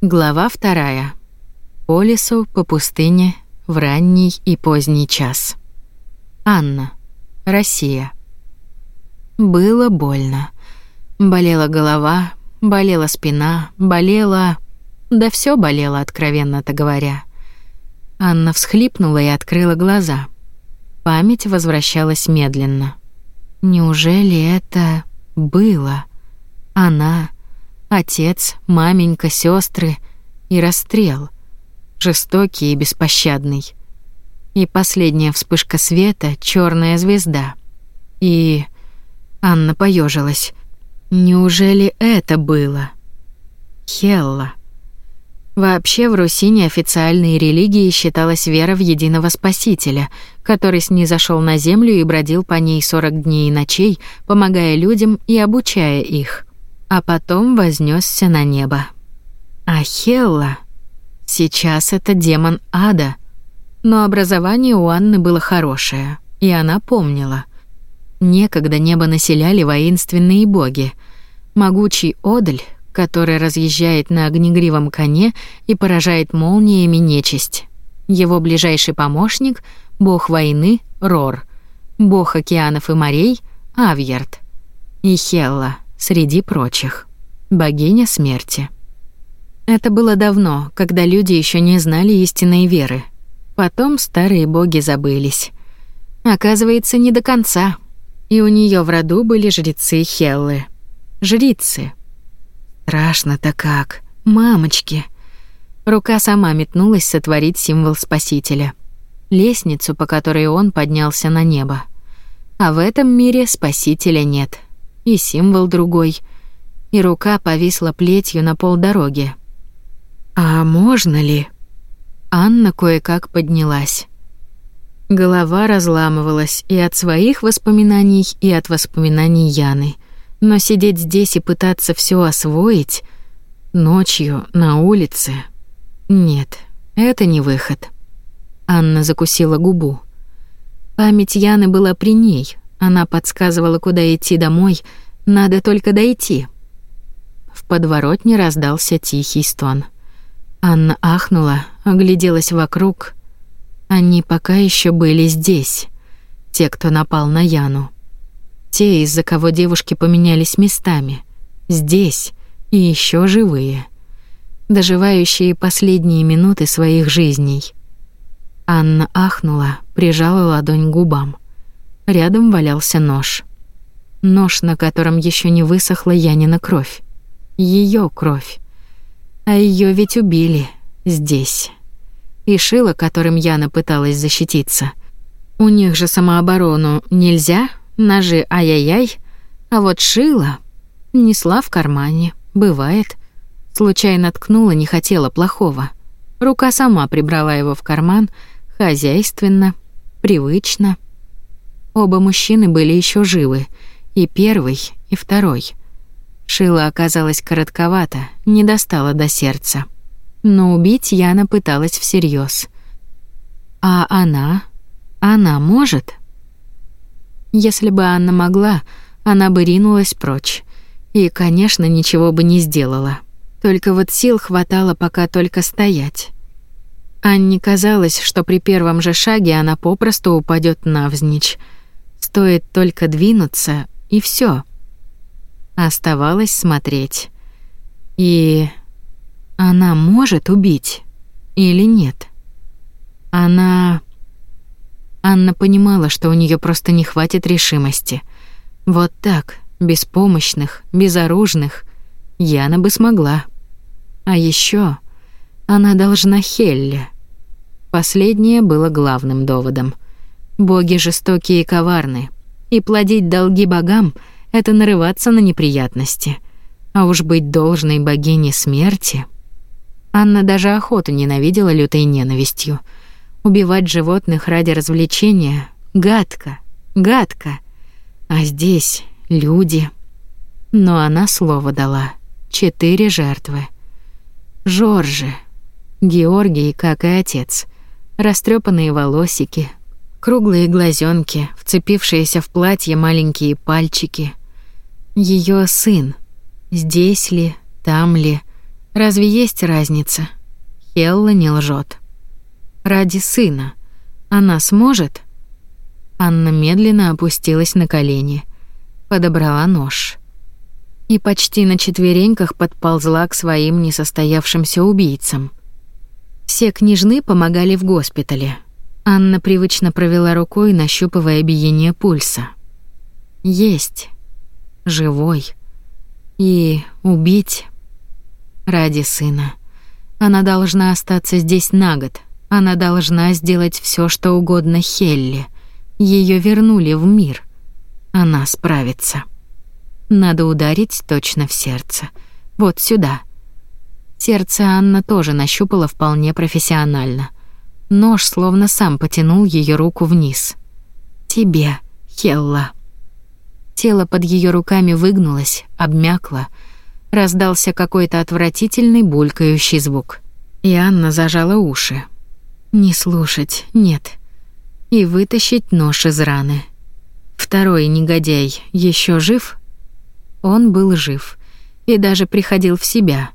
Глава вторая. По лесу, по пустыне, в ранний и поздний час. Анна. Россия. Было больно. Болела голова, болела спина, болела... Да все болело, откровенно-то говоря. Анна всхлипнула и открыла глаза. Память возвращалась медленно. Неужели это было? Она... Отец, маменька, сестры и расстрел. Жестокий и беспощадный. И последняя вспышка света — черная звезда. И... Анна поежилась. Неужели это было? Хелла. Вообще в Руси неофициальной религией считалась вера в единого Спасителя, который снизошел на землю и бродил по ней 40 дней и ночей, помогая людям и обучая их а потом вознесся на небо. А Хелла... Сейчас это демон ада. Но образование у Анны было хорошее, и она помнила. Некогда небо населяли воинственные боги. Могучий Одль, который разъезжает на огнегривом коне и поражает молниями нечисть. Его ближайший помощник — бог войны Рор, бог океанов и морей — Авьерд и Хелла — среди прочих. Богиня смерти. Это было давно, когда люди еще не знали истинной веры. Потом старые боги забылись. Оказывается, не до конца. И у нее в роду были жрецы Хеллы. Жрицы. Страшно-то как. Мамочки. Рука сама метнулась сотворить символ Спасителя. Лестницу, по которой он поднялся на небо. А в этом мире Спасителя нет. — и символ другой, и рука повисла плетью на полдороги. «А можно ли?» Анна кое-как поднялась. Голова разламывалась и от своих воспоминаний, и от воспоминаний Яны. Но сидеть здесь и пытаться все освоить ночью на улице нет, это не выход. Анна закусила губу. Память Яны была при ней, она подсказывала, куда идти домой, надо только дойти. В подворотне раздался тихий стон. Анна ахнула, огляделась вокруг. Они пока еще были здесь. Те, кто напал на Яну. Те, из-за кого девушки поменялись местами. Здесь и еще живые. Доживающие последние минуты своих жизней. Анна ахнула, прижала ладонь к губам. Рядом валялся нож. Нож, на котором еще не высохла Янина кровь. ее кровь. А ее ведь убили здесь. И шило, которым Яна пыталась защититься. У них же самооборону нельзя, ножи ай-яй-яй, а вот шило несла в кармане, бывает. Случайно ткнула, не хотела плохого. Рука сама прибрала его в карман, хозяйственно, привычно — Оба мужчины были еще живы, и первый, и второй. Шило оказалась коротковата, не достала до сердца. Но убить Яна пыталась всерьез. А она? Она может? Если бы Анна могла, она бы ринулась прочь. И, конечно, ничего бы не сделала. Только вот сил хватало пока только стоять. Анне казалось, что при первом же шаге она попросту упадет навзничь. Стоит только двинуться, и все. Оставалось смотреть. И она может убить или нет? Она... Анна понимала, что у нее просто не хватит решимости. Вот так, беспомощных, безоружных, Яна бы смогла. А еще она должна Хелле. Последнее было главным доводом — Боги жестокие и коварны, и плодить долги богам — это нарываться на неприятности. А уж быть должной богине смерти... Анна даже охоту ненавидела лютой ненавистью. Убивать животных ради развлечения — гадко, гадко. А здесь люди. Но она слово дала. Четыре жертвы. Жоржи. Георгий, как и отец. Растрёпанные волосики, Круглые глазенки, вцепившиеся в платье маленькие пальчики. Ее сын. Здесь ли, там ли? Разве есть разница? Хелла не лжет. Ради сына. Она сможет? Анна медленно опустилась на колени, подобрала нож и почти на четвереньках подползла к своим несостоявшимся убийцам. Все княжны помогали в госпитале. Анна привычно провела рукой, нащупывая биение пульса. Есть. Живой. И убить ради сына. Она должна остаться здесь на год. Она должна сделать все, что угодно Хелли. Ее вернули в мир. Она справится. Надо ударить точно в сердце. Вот сюда. Сердце Анна тоже нащупала вполне профессионально. Нож словно сам потянул ее руку вниз. «Тебе, Хелла». Тело под ее руками выгнулось, обмякло. Раздался какой-то отвратительный булькающий звук. И Анна зажала уши. «Не слушать, нет». И вытащить нож из раны. Второй негодяй еще жив? Он был жив. И даже приходил в себя.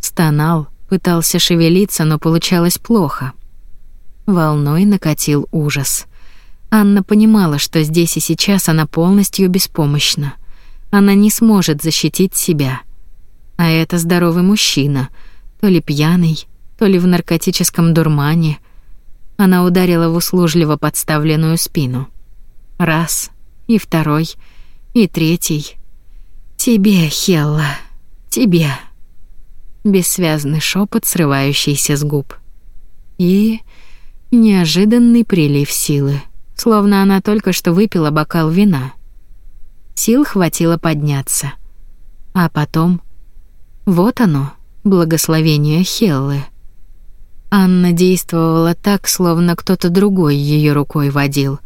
Стонал, пытался шевелиться, но получалось плохо волной накатил ужас. Анна понимала, что здесь и сейчас она полностью беспомощна. Она не сможет защитить себя. А это здоровый мужчина, то ли пьяный, то ли в наркотическом дурмане. Она ударила в услужливо подставленную спину. Раз, и второй, и третий. «Тебе, Хелла, тебе!» Бессвязный шепот, срывающийся с губ. И... Неожиданный прилив силы, словно она только что выпила бокал вина. Сил хватило подняться. А потом... Вот оно, благословение Хеллы. Анна действовала так, словно кто-то другой ее рукой водил.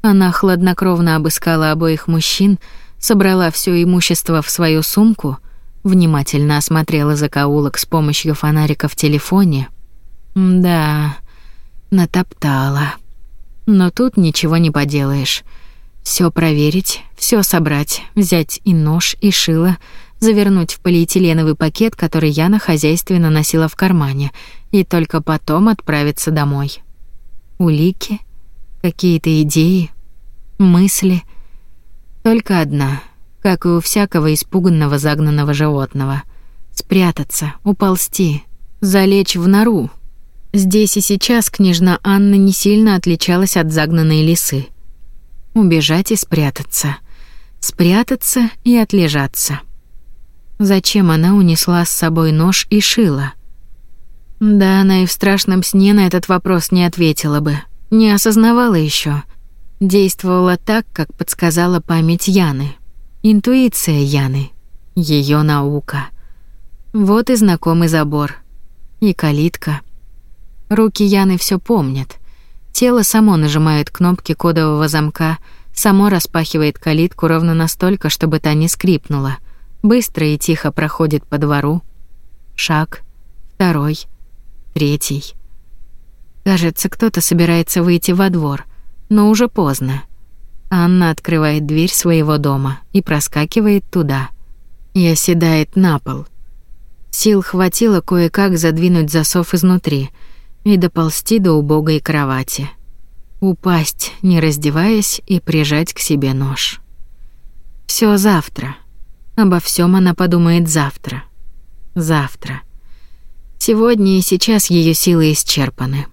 Она хладнокровно обыскала обоих мужчин, собрала все имущество в свою сумку, внимательно осмотрела закоулок с помощью фонарика в телефоне. Да, натоптала. Но тут ничего не поделаешь. Все проверить, все собрать, взять и нож, и шило, завернуть в полиэтиленовый пакет, который я на хозяйстве наносила в кармане, и только потом отправиться домой. Улики, какие-то идеи, мысли. Только одна, как и у всякого испуганного загнанного животного. Спрятаться, уползти, залечь в нору, Здесь и сейчас княжна Анна не сильно отличалась от загнанной лисы. Убежать и спрятаться. Спрятаться и отлежаться. Зачем она унесла с собой нож и шило? Да, она и в страшном сне на этот вопрос не ответила бы. Не осознавала еще. Действовала так, как подсказала память Яны. Интуиция Яны. ее наука. Вот и знакомый забор. И калитка — Руки Яны все помнят. Тело само нажимает кнопки кодового замка, само распахивает калитку ровно настолько, чтобы та не скрипнула. Быстро и тихо проходит по двору. Шаг. Второй. Третий. Кажется, кто-то собирается выйти во двор, но уже поздно. Анна открывает дверь своего дома и проскакивает туда. И оседает на пол. Сил хватило кое-как задвинуть засов изнутри — и доползти до убогой кровати. Упасть, не раздеваясь, и прижать к себе нож. Все завтра. Обо всем она подумает завтра. Завтра. Сегодня и сейчас ее силы исчерпаны.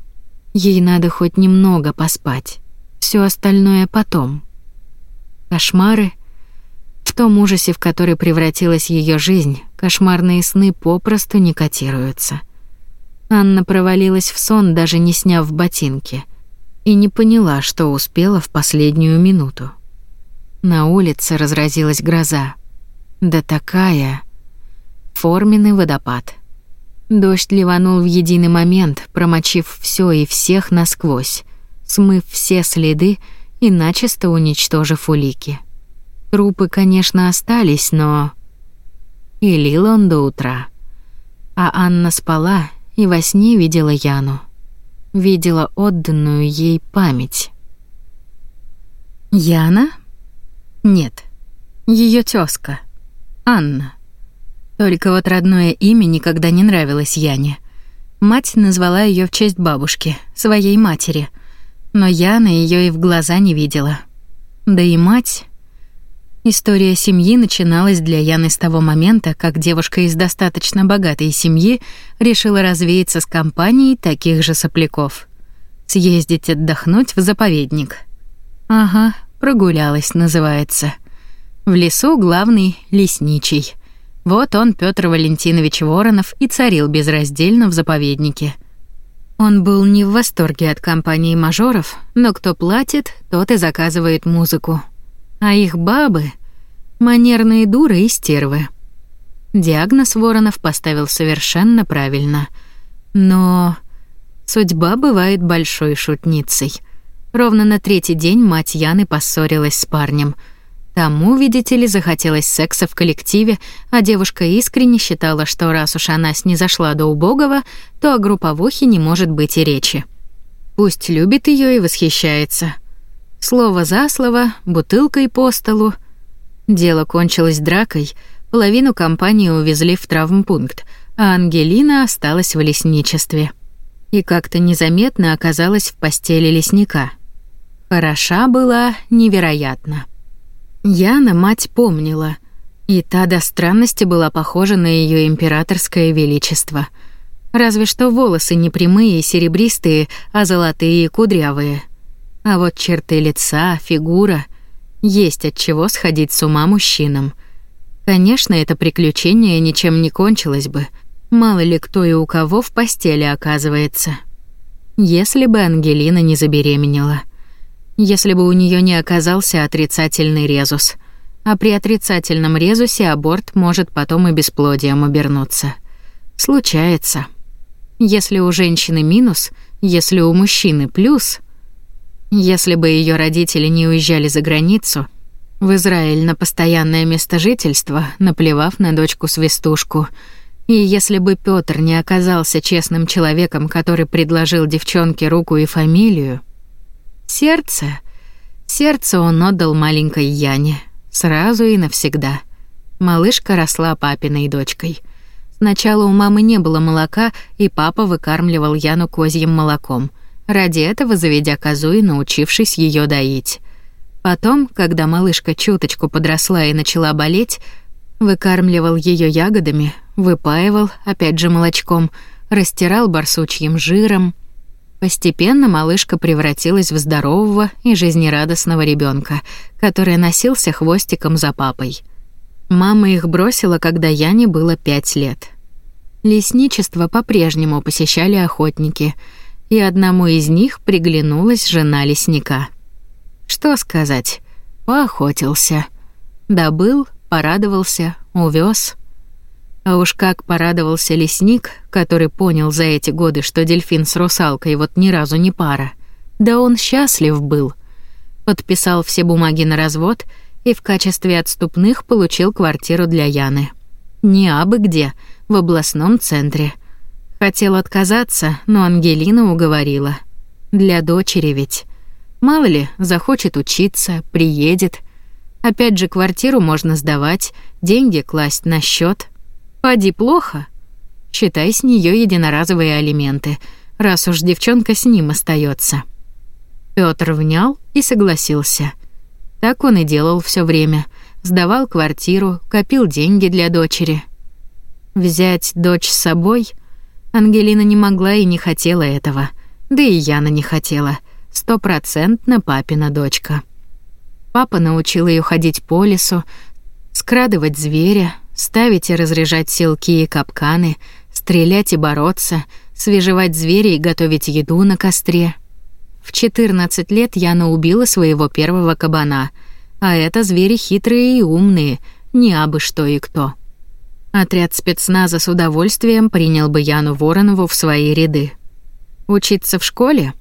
Ей надо хоть немного поспать. Все остальное потом. Кошмары в том ужасе, в который превратилась ее жизнь, кошмарные сны попросту не котируются. Анна провалилась в сон, даже не сняв ботинки, и не поняла, что успела в последнюю минуту. На улице разразилась гроза. Да такая... Форменный водопад. Дождь ливанул в единый момент, промочив все и всех насквозь, смыв все следы и начисто уничтожив улики. Трупы, конечно, остались, но... И лил он до утра. А Анна спала, и во сне видела Яну. Видела отданную ей память. Яна? Нет. её тёзка. Анна. Только вот родное имя никогда не нравилось Яне. Мать назвала её в честь бабушки, своей матери. Но Яна её и в глаза не видела. Да и мать История семьи начиналась для Яны с того момента, как девушка из достаточно богатой семьи решила развеяться с компанией таких же сопляков. Съездить отдохнуть в заповедник. Ага, прогулялась, называется. В лесу главный лесничий. Вот он, Петр Валентинович Воронов, и царил безраздельно в заповеднике. Он был не в восторге от компании мажоров, но кто платит, тот и заказывает музыку а их бабы — манерные дуры и стервы. Диагноз Воронов поставил совершенно правильно. Но судьба бывает большой шутницей. Ровно на третий день мать Яны поссорилась с парнем. Тому, видите ли, захотелось секса в коллективе, а девушка искренне считала, что раз уж она снизошла до убогого, то о групповухе не может быть и речи. Пусть любит ее и восхищается — Слово за слово, бутылкой по столу. Дело кончилось дракой, половину компании увезли в травмпункт, а Ангелина осталась в лесничестве. И как-то незаметно оказалась в постели лесника. Хороша была невероятно. Яна мать помнила, и та до странности была похожа на ее императорское величество. Разве что волосы не прямые и серебристые, а золотые и кудрявые. А вот черты лица, фигура есть от чего сходить с ума мужчинам. Конечно, это приключение ничем не кончилось бы. Мало ли кто и у кого в постели оказывается. Если бы Ангелина не забеременела. Если бы у нее не оказался отрицательный резус. А при отрицательном резусе аборт может потом и бесплодием обернуться. Случается. Если у женщины минус, если у мужчины плюс — если бы ее родители не уезжали за границу, в Израиль на постоянное место жительства, наплевав на дочку-свистушку, и если бы Пётр не оказался честным человеком, который предложил девчонке руку и фамилию, сердце, сердце он отдал маленькой Яне, сразу и навсегда. Малышка росла папиной дочкой. Сначала у мамы не было молока, и папа выкармливал Яну козьим молоком ради этого заведя козу и научившись ее доить. Потом, когда малышка чуточку подросла и начала болеть, выкармливал ее ягодами, выпаивал, опять же, молочком, растирал барсучьим жиром. Постепенно малышка превратилась в здорового и жизнерадостного ребенка, который носился хвостиком за папой. Мама их бросила, когда Яне было пять лет. Лесничество по-прежнему посещали охотники — и одному из них приглянулась жена лесника. Что сказать? Поохотился. Добыл, порадовался, увез. А уж как порадовался лесник, который понял за эти годы, что дельфин с русалкой вот ни разу не пара. Да он счастлив был. Подписал все бумаги на развод и в качестве отступных получил квартиру для Яны. Не абы где, в областном центре – Хотел отказаться, но Ангелина уговорила. Для дочери ведь. Мало ли, захочет учиться, приедет. Опять же, квартиру можно сдавать, деньги класть на счет. Пади плохо. Считай с нее единоразовые алименты, раз уж девчонка с ним остается. Пётр внял и согласился. Так он и делал все время. Сдавал квартиру, копил деньги для дочери. Взять дочь с собой — Ангелина не могла и не хотела этого. Да и Яна не хотела. Стопроцентно папина дочка. Папа научил ее ходить по лесу, скрадывать зверя, ставить и разряжать селки и капканы, стрелять и бороться, свежевать зверя и готовить еду на костре. В 14 лет Яна убила своего первого кабана, а это звери хитрые и умные, не абы что и кто. Отряд спецназа с удовольствием принял бы Яну Воронову в свои ряды. Учиться в школе?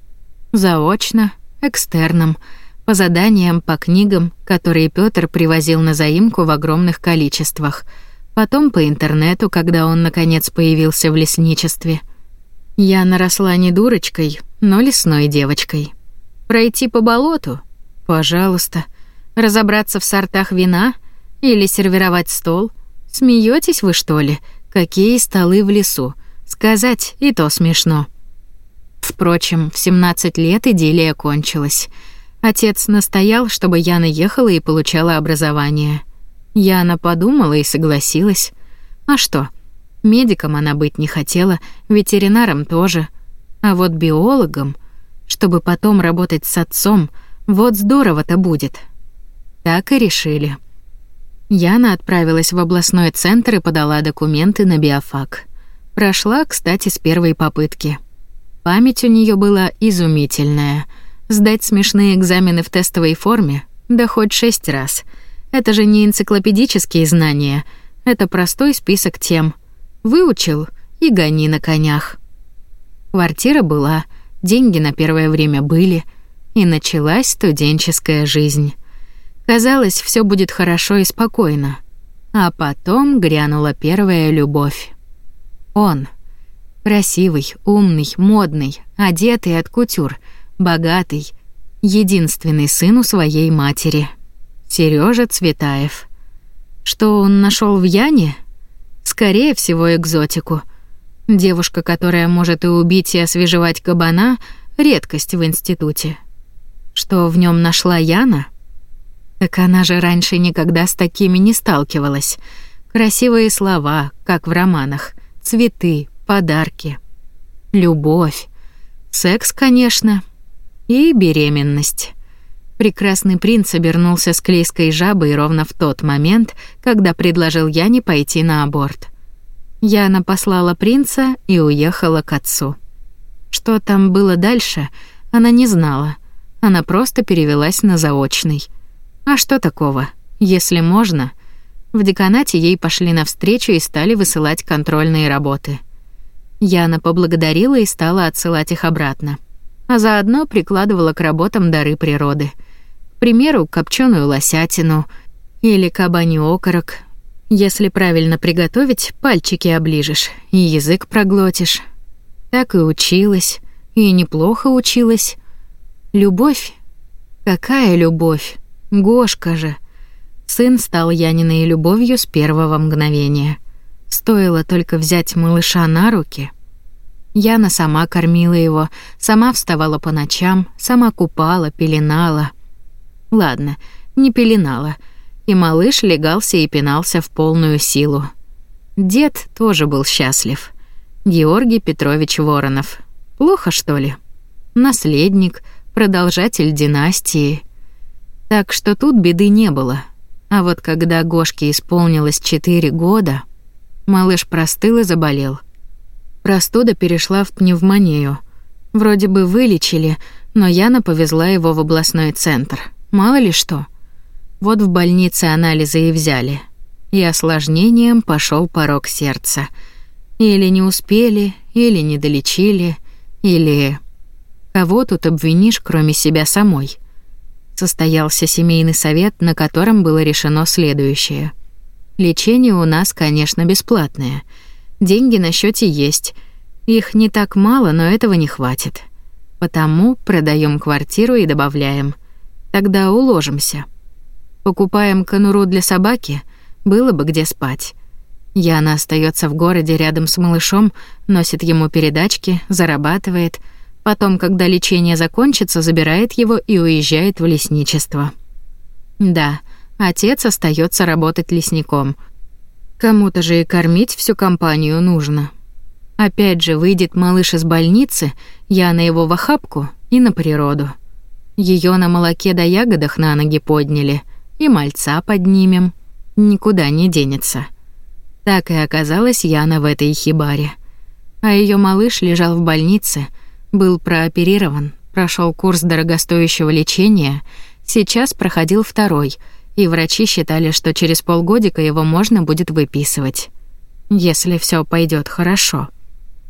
Заочно, экстерном, по заданиям, по книгам, которые Пётр привозил на заимку в огромных количествах. Потом по интернету, когда он, наконец, появился в лесничестве. Яна росла не дурочкой, но лесной девочкой. Пройти по болоту? Пожалуйста. Разобраться в сортах вина? Или сервировать стол — Смеетесь вы, что ли? Какие столы в лесу? Сказать и то смешно. Впрочем, в 17 лет идиллия кончилась. Отец настоял, чтобы я наехала и получала образование. Яна подумала и согласилась. А что? Медиком она быть не хотела, ветеринаром тоже. А вот биологом, чтобы потом работать с отцом, вот здорово-то будет. Так и решили. Яна отправилась в областной центр и подала документы на биофак. Прошла, кстати, с первой попытки. Память у нее была изумительная. Сдать смешные экзамены в тестовой форме, да хоть шесть раз. Это же не энциклопедические знания, это простой список тем. Выучил и гони на конях. Квартира была, деньги на первое время были, и началась студенческая жизнь. Казалось, все будет хорошо и спокойно. А потом грянула первая любовь. Он. Красивый, умный, модный, одетый от кутюр, богатый, единственный сын у своей матери. Сережа Цветаев. Что он нашел в Яне? Скорее всего, экзотику. Девушка, которая может и убить, и освежевать кабана — редкость в институте. Что в нем нашла Яна — так она же раньше никогда с такими не сталкивалась. Красивые слова, как в романах, цветы, подарки, любовь, секс, конечно, и беременность. Прекрасный принц обернулся с клейской жабой ровно в тот момент, когда предложил Яне пойти на аборт. Яна послала принца и уехала к отцу. Что там было дальше, она не знала. Она просто перевелась на заочный. А что такого? Если можно. В деканате ей пошли навстречу и стали высылать контрольные работы. Яна поблагодарила и стала отсылать их обратно. А заодно прикладывала к работам дары природы. К примеру, копченую лосятину или кабаний окорок. Если правильно приготовить, пальчики оближешь и язык проглотишь. Так и училась, и неплохо училась. Любовь? Какая любовь? Гошка же. Сын стал Яниной любовью с первого мгновения. Стоило только взять малыша на руки. Яна сама кормила его, сама вставала по ночам, сама купала, пеленала. Ладно, не пеленала. И малыш легался и пинался в полную силу. Дед тоже был счастлив. Георгий Петрович Воронов. Плохо, что ли? Наследник, продолжатель династии — так что тут беды не было. А вот когда Гошке исполнилось 4 года, малыш простыл и заболел. Простуда перешла в пневмонию. Вроде бы вылечили, но Яна повезла его в областной центр. Мало ли что. Вот в больнице анализы и взяли. И осложнением пошел порог сердца. Или не успели, или не долечили, или... Кого тут обвинишь, кроме себя самой? Состоялся семейный совет, на котором было решено следующее. Лечение у нас, конечно, бесплатное. Деньги на счете есть. Их не так мало, но этого не хватит. Потому продаем квартиру и добавляем. Тогда уложимся. Покупаем конуру для собаки, было бы где спать. Яна остается в городе рядом с малышом, носит ему передачки, зарабатывает — Потом, когда лечение закончится, забирает его и уезжает в лесничество. Да, отец остается работать лесником. Кому-то же и кормить всю компанию нужно. Опять же, выйдет малыш из больницы, я на его в охапку и на природу. Ее на молоке да ягодах на ноги подняли, и мальца поднимем. Никуда не денется. Так и оказалась Яна в этой хибаре. А ее малыш лежал в больнице — был прооперирован, прошел курс дорогостоящего лечения, сейчас проходил второй, и врачи считали, что через полгодика его можно будет выписывать. Если все пойдет хорошо.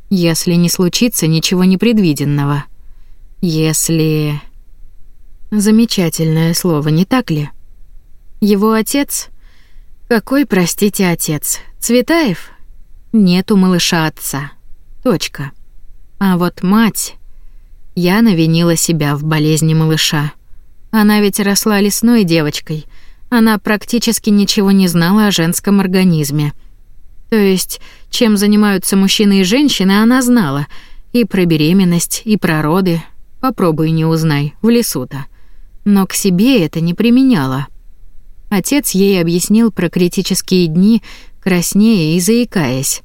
Если не случится ничего непредвиденного. Если... Замечательное слово, не так ли? Его отец... Какой, простите, отец? Цветаев? Нет у малыша отца. Точка. А вот мать... Я навинила себя в болезни малыша. Она ведь росла лесной девочкой. Она практически ничего не знала о женском организме. То есть, чем занимаются мужчины и женщины, она знала. И про беременность, и про роды. Попробуй не узнай, в лесу-то. Но к себе это не применяла. Отец ей объяснил про критические дни, краснея и заикаясь.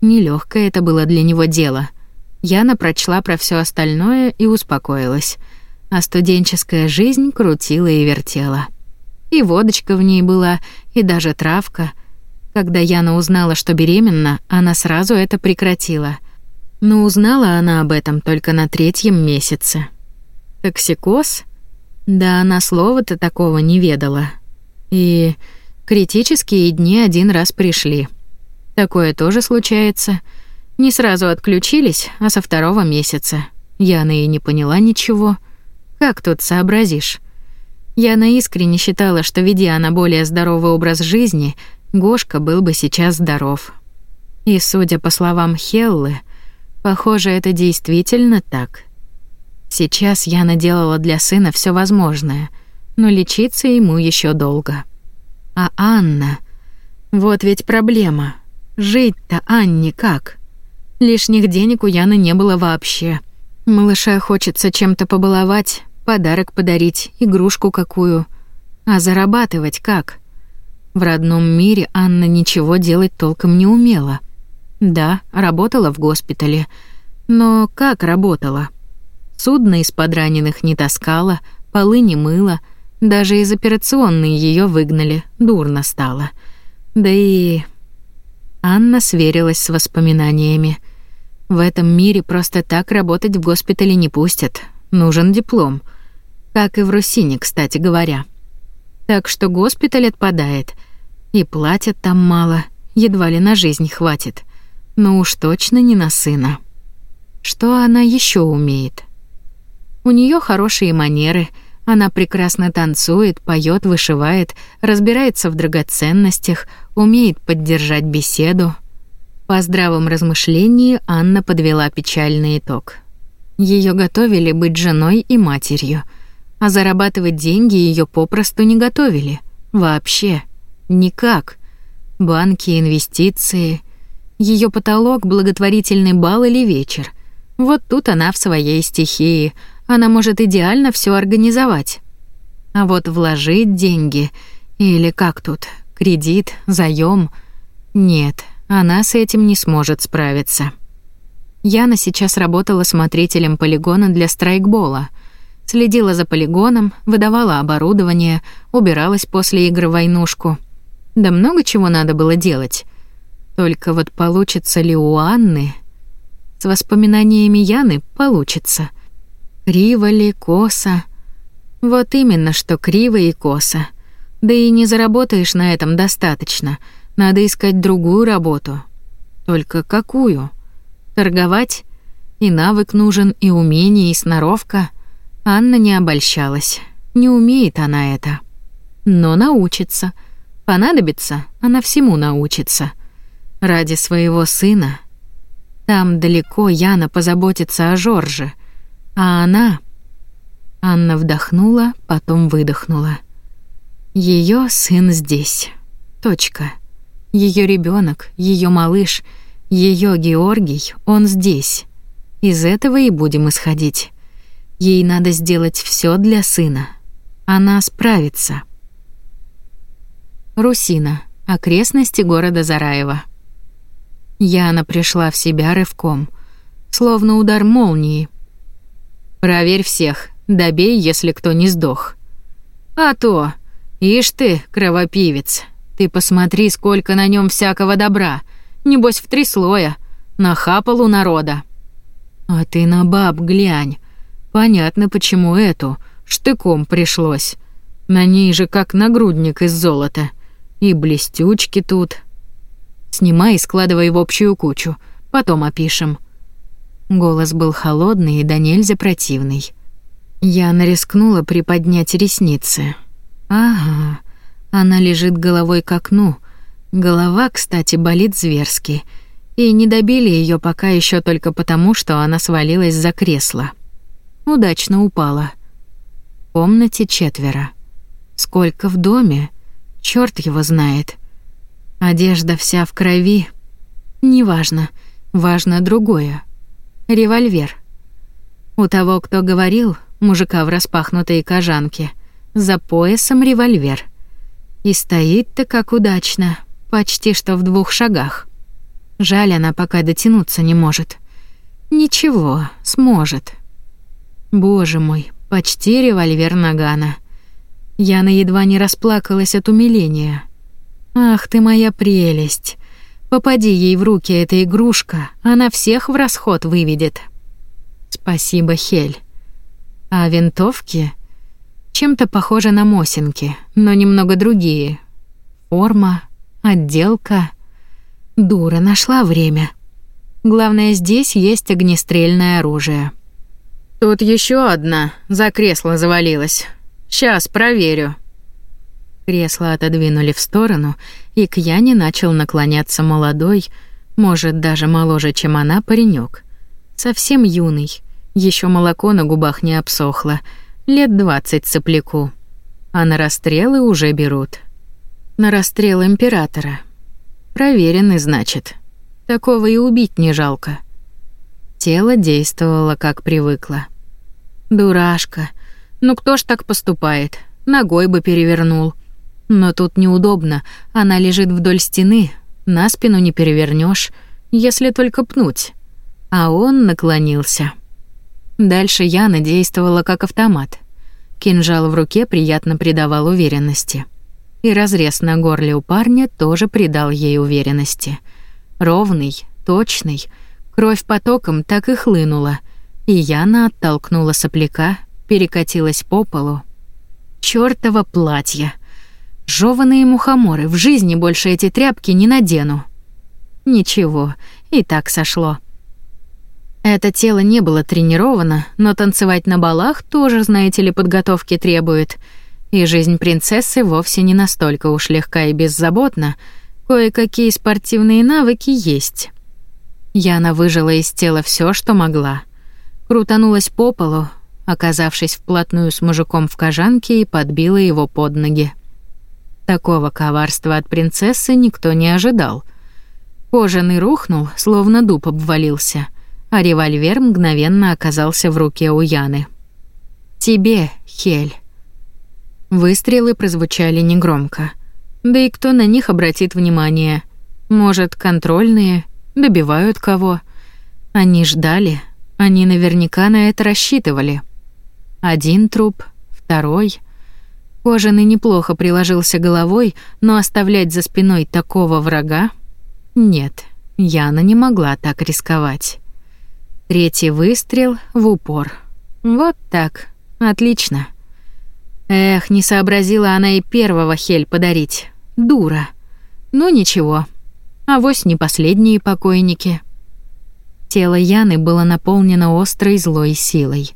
Нелёгкое это было для него дело — Яна прочла про все остальное и успокоилась. А студенческая жизнь крутила и вертела. И водочка в ней была, и даже травка. Когда Яна узнала, что беременна, она сразу это прекратила. Но узнала она об этом только на третьем месяце. Токсикоз? Да она слова-то такого не ведала. И критические дни один раз пришли. Такое тоже случается — не сразу отключились, а со второго месяца. Яна и не поняла ничего. Как тут сообразишь? Яна искренне считала, что веди она более здоровый образ жизни, Гошка был бы сейчас здоров. И, судя по словам Хеллы, похоже, это действительно так. Сейчас Яна делала для сына все возможное, но лечиться ему еще долго. А Анна... Вот ведь проблема. Жить-то Анне как? Лишних денег у Яны не было вообще. Малыша хочется чем-то побаловать, подарок подарить, игрушку какую. А зарабатывать как? В родном мире Анна ничего делать толком не умела. Да, работала в госпитале. Но как работала? Судно из-под раненых не таскала, полы не мыла, даже из операционной ее выгнали, дурно стало. Да и... Анна сверилась с воспоминаниями – в этом мире просто так работать в госпитале не пустят. Нужен диплом. Как и в Русине, кстати говоря. Так что госпиталь отпадает. И платят там мало, едва ли на жизнь хватит. Но уж точно не на сына. Что она еще умеет? У нее хорошие манеры, она прекрасно танцует, поет, вышивает, разбирается в драгоценностях, умеет поддержать беседу. По здравом размышлении Анна подвела печальный итог. Ее готовили быть женой и матерью, а зарабатывать деньги ее попросту не готовили. Вообще. Никак. Банки, инвестиции. Ее потолок — благотворительный бал или вечер. Вот тут она в своей стихии. Она может идеально все организовать. А вот вложить деньги или как тут, кредит, заем? Нет, она с этим не сможет справиться. Яна сейчас работала смотрителем полигона для страйкбола. Следила за полигоном, выдавала оборудование, убиралась после игры в войнушку. Да много чего надо было делать. Только вот получится ли у Анны? С воспоминаниями Яны получится. Криво ли, косо? Вот именно, что криво и косо. Да и не заработаешь на этом достаточно — надо искать другую работу. Только какую? Торговать? И навык нужен, и умение, и сноровка. Анна не обольщалась. Не умеет она это. Но научится. Понадобится, она всему научится. Ради своего сына. Там далеко Яна позаботится о Жорже. А она... Анна вдохнула, потом выдохнула. Ее сын здесь. Точка. Ее ребенок, ее малыш, ее Георгий, он здесь. Из этого и будем исходить. Ей надо сделать все для сына. Она справится. Русина. Окрестности города Зараева. Яна пришла в себя рывком, словно удар молнии. «Проверь всех, добей, если кто не сдох». «А то! Ишь ты, кровопивец, ты посмотри, сколько на нем всякого добра. Небось, в три слоя. Нахапал у народа. А ты на баб глянь. Понятно, почему эту. Штыком пришлось. На ней же как нагрудник из золота. И блестючки тут. Снимай и складывай в общую кучу. Потом опишем. Голос был холодный и до нельзя противный. Я нарискнула приподнять ресницы. Ага, она лежит головой к окну. Голова, кстати, болит зверски. И не добили ее пока еще только потому, что она свалилась за кресло. Удачно упала. В комнате четверо. Сколько в доме? Черт его знает. Одежда вся в крови. Неважно. Важно другое. Револьвер. У того, кто говорил, мужика в распахнутой кожанке, за поясом револьвер. И стоит-то как удачно, почти что в двух шагах. Жаль, она пока дотянуться не может. Ничего, сможет. Боже мой, почти револьвер Нагана. Яна едва не расплакалась от умиления. «Ах ты моя прелесть! Попади ей в руки эта игрушка, она всех в расход выведет». «Спасибо, Хель». «А винтовки? Чем-то похоже на мосинки, но немного другие. Форма, отделка. Дура нашла время. Главное, здесь есть огнестрельное оружие. Тут еще одна за кресло завалилась. Сейчас проверю. Кресло отодвинули в сторону, и к Яне начал наклоняться молодой, может, даже моложе, чем она, паренек. Совсем юный, еще молоко на губах не обсохло — лет двадцать сопляку. А на расстрелы уже берут. На расстрел императора. Проверенный, значит. Такого и убить не жалко. Тело действовало, как привыкло. Дурашка. Ну кто ж так поступает? Ногой бы перевернул. Но тут неудобно. Она лежит вдоль стены. На спину не перевернешь, если только пнуть. А он наклонился. Дальше Яна действовала как автомат. Кинжал в руке приятно придавал уверенности. И разрез на горле у парня тоже придал ей уверенности. Ровный, точный, кровь потоком так и хлынула. И Яна оттолкнула сопляка, перекатилась по полу. Чёртово платье! Жёваные мухоморы, в жизни больше эти тряпки не надену. Ничего, и так сошло. Это тело не было тренировано, но танцевать на балах тоже, знаете ли, подготовки требует. И жизнь принцессы вовсе не настолько уж легка и беззаботна. Кое-какие спортивные навыки есть. Яна выжила из тела все, что могла. Крутанулась по полу, оказавшись вплотную с мужиком в кожанке и подбила его под ноги. Такого коварства от принцессы никто не ожидал. Кожаный рухнул, словно дуб обвалился — а револьвер мгновенно оказался в руке у Яны. «Тебе, Хель». Выстрелы прозвучали негромко. Да и кто на них обратит внимание? Может, контрольные? Добивают кого? Они ждали. Они наверняка на это рассчитывали. Один труп, второй. Кожаный неплохо приложился головой, но оставлять за спиной такого врага? Нет, Яна не могла так рисковать. Третий выстрел в упор. Вот так. Отлично. Эх, не сообразила она и первого хель подарить. Дура. Ну ничего. А Авось не последние покойники. Тело Яны было наполнено острой злой силой.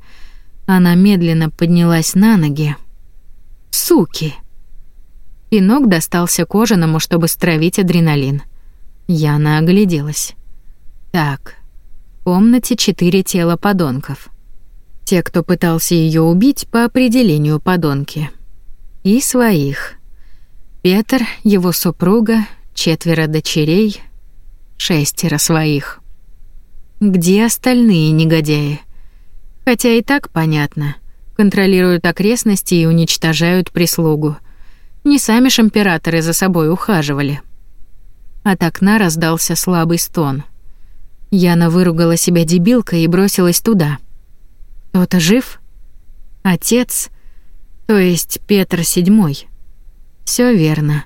Она медленно поднялась на ноги. Суки. Пинок достался кожаному, чтобы стравить адреналин. Яна огляделась. Так, комнате четыре тела подонков. Те, кто пытался ее убить по определению подонки. И своих. Петр, его супруга, четверо дочерей, шестеро своих. Где остальные негодяи? Хотя и так понятно. Контролируют окрестности и уничтожают прислугу. Не сами ж императоры за собой ухаживали. От окна раздался слабый стон — Яна выругала себя дебилкой и бросилась туда. Кто-то жив? Отец, то есть Петр VII. Все верно.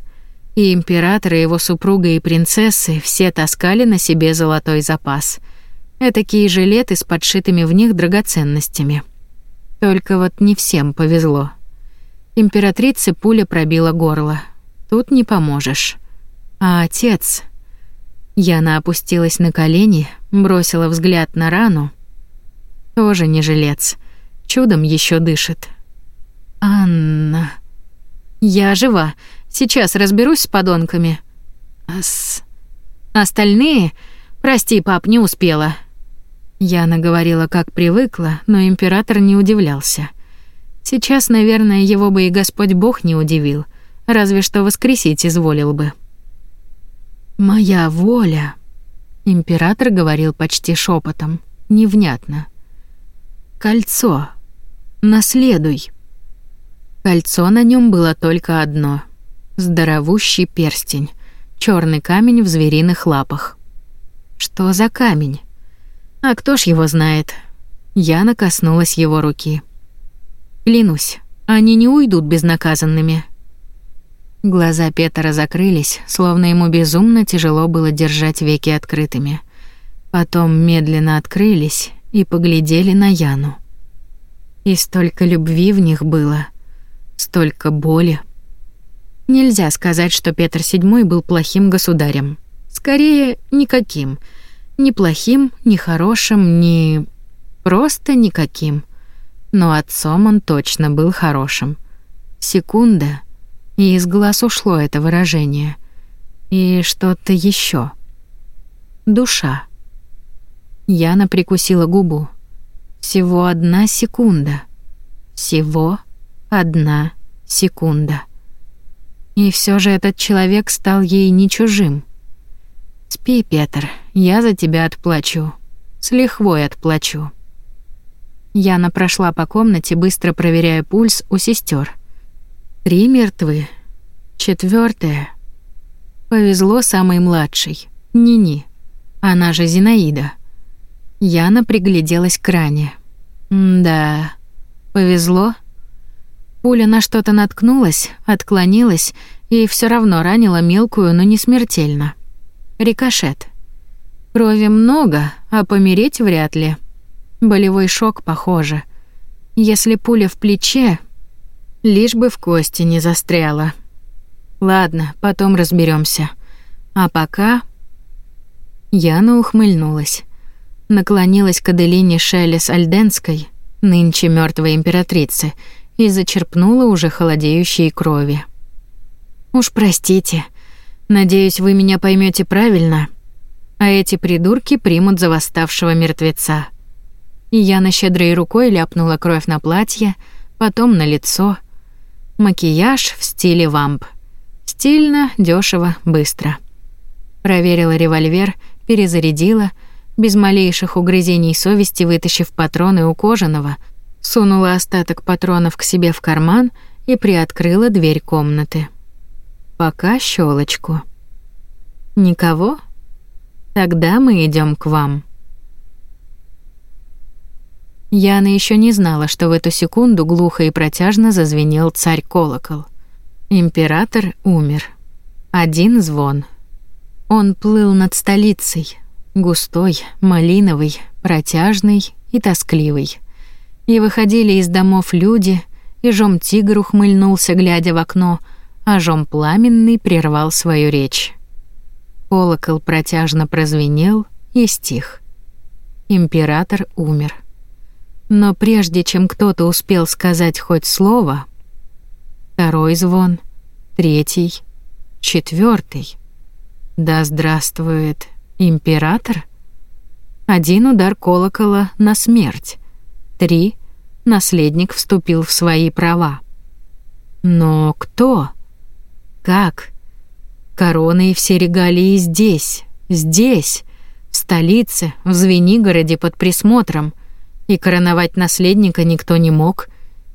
И император, и его супруга, и принцессы все таскали на себе золотой запас. Этакие жилеты с подшитыми в них драгоценностями. Только вот не всем повезло. Императрице пуля пробила горло. Тут не поможешь. А отец... Яна опустилась на колени, бросила взгляд на рану. Тоже не жилец. Чудом еще дышит. Анна. Я жива. Сейчас разберусь с подонками. Ас. Остальные? Прости, пап, не успела. Яна говорила, как привыкла, но император не удивлялся. Сейчас, наверное, его бы и Господь Бог не удивил, разве что воскресить изволил бы. Моя воля Император говорил почти шепотом, невнятно. «Кольцо. Наследуй». Кольцо на нем было только одно. Здоровущий перстень. черный камень в звериных лапах. Что за камень? А кто ж его знает? Яна коснулась его руки. Клянусь, они не уйдут безнаказанными. Глаза Петра закрылись, словно ему безумно тяжело было держать веки открытыми. Потом медленно открылись и поглядели на Яну. И столько любви в них было, столько боли. Нельзя сказать, что Петр VII был плохим государем. Скорее, никаким. Ни плохим, ни хорошим, ни... просто никаким. Но отцом он точно был хорошим. Секунда — и из глаз ушло это выражение. И что-то еще. Душа. Яна прикусила губу. Всего одна секунда. Всего одна секунда. И все же этот человек стал ей не чужим. «Спи, Петр, я за тебя отплачу. С лихвой отплачу». Яна прошла по комнате, быстро проверяя пульс у сестер. Три мертвы. Четвертая. Повезло самой младшей, Нини, она же Зинаида. Яна пригляделась к ране. Да, повезло. Пуля на что-то наткнулась, отклонилась и все равно ранила мелкую, но не смертельно. Рикошет. Крови много, а помереть вряд ли. Болевой шок, похоже. Если пуля в плече, Лишь бы в кости не застряла. Ладно, потом разберемся. А пока... Яна ухмыльнулась. Наклонилась к Аделине Шайлес Альденской, нынче мертвой императрице, и зачерпнула уже холодеющей крови. «Уж простите. Надеюсь, вы меня поймете правильно. А эти придурки примут за восставшего мертвеца». И я на щедрой рукой ляпнула кровь на платье, потом на лицо — Макияж в стиле вамп. Стильно, дёшево, быстро. Проверила револьвер, перезарядила, без малейших угрызений совести вытащив патроны у кожаного, сунула остаток патронов к себе в карман и приоткрыла дверь комнаты. Пока щелочку. Никого? Тогда мы идем к вам. Яна еще не знала, что в эту секунду глухо и протяжно зазвенел царь-колокол. Император умер. Один звон. Он плыл над столицей, густой, малиновый, протяжный и тоскливый. И выходили из домов люди, и жом-тигр ухмыльнулся, глядя в окно, а жом-пламенный прервал свою речь. Колокол протяжно прозвенел и стих. Император умер. Но прежде чем кто-то успел сказать хоть слово, второй звон, третий, четвертый. Да здравствует император! Один удар колокола на смерть. Три — наследник вступил в свои права. Но кто? Как? Короны и все регалии здесь, здесь, в столице, в Звенигороде под присмотром — и короновать наследника никто не мог.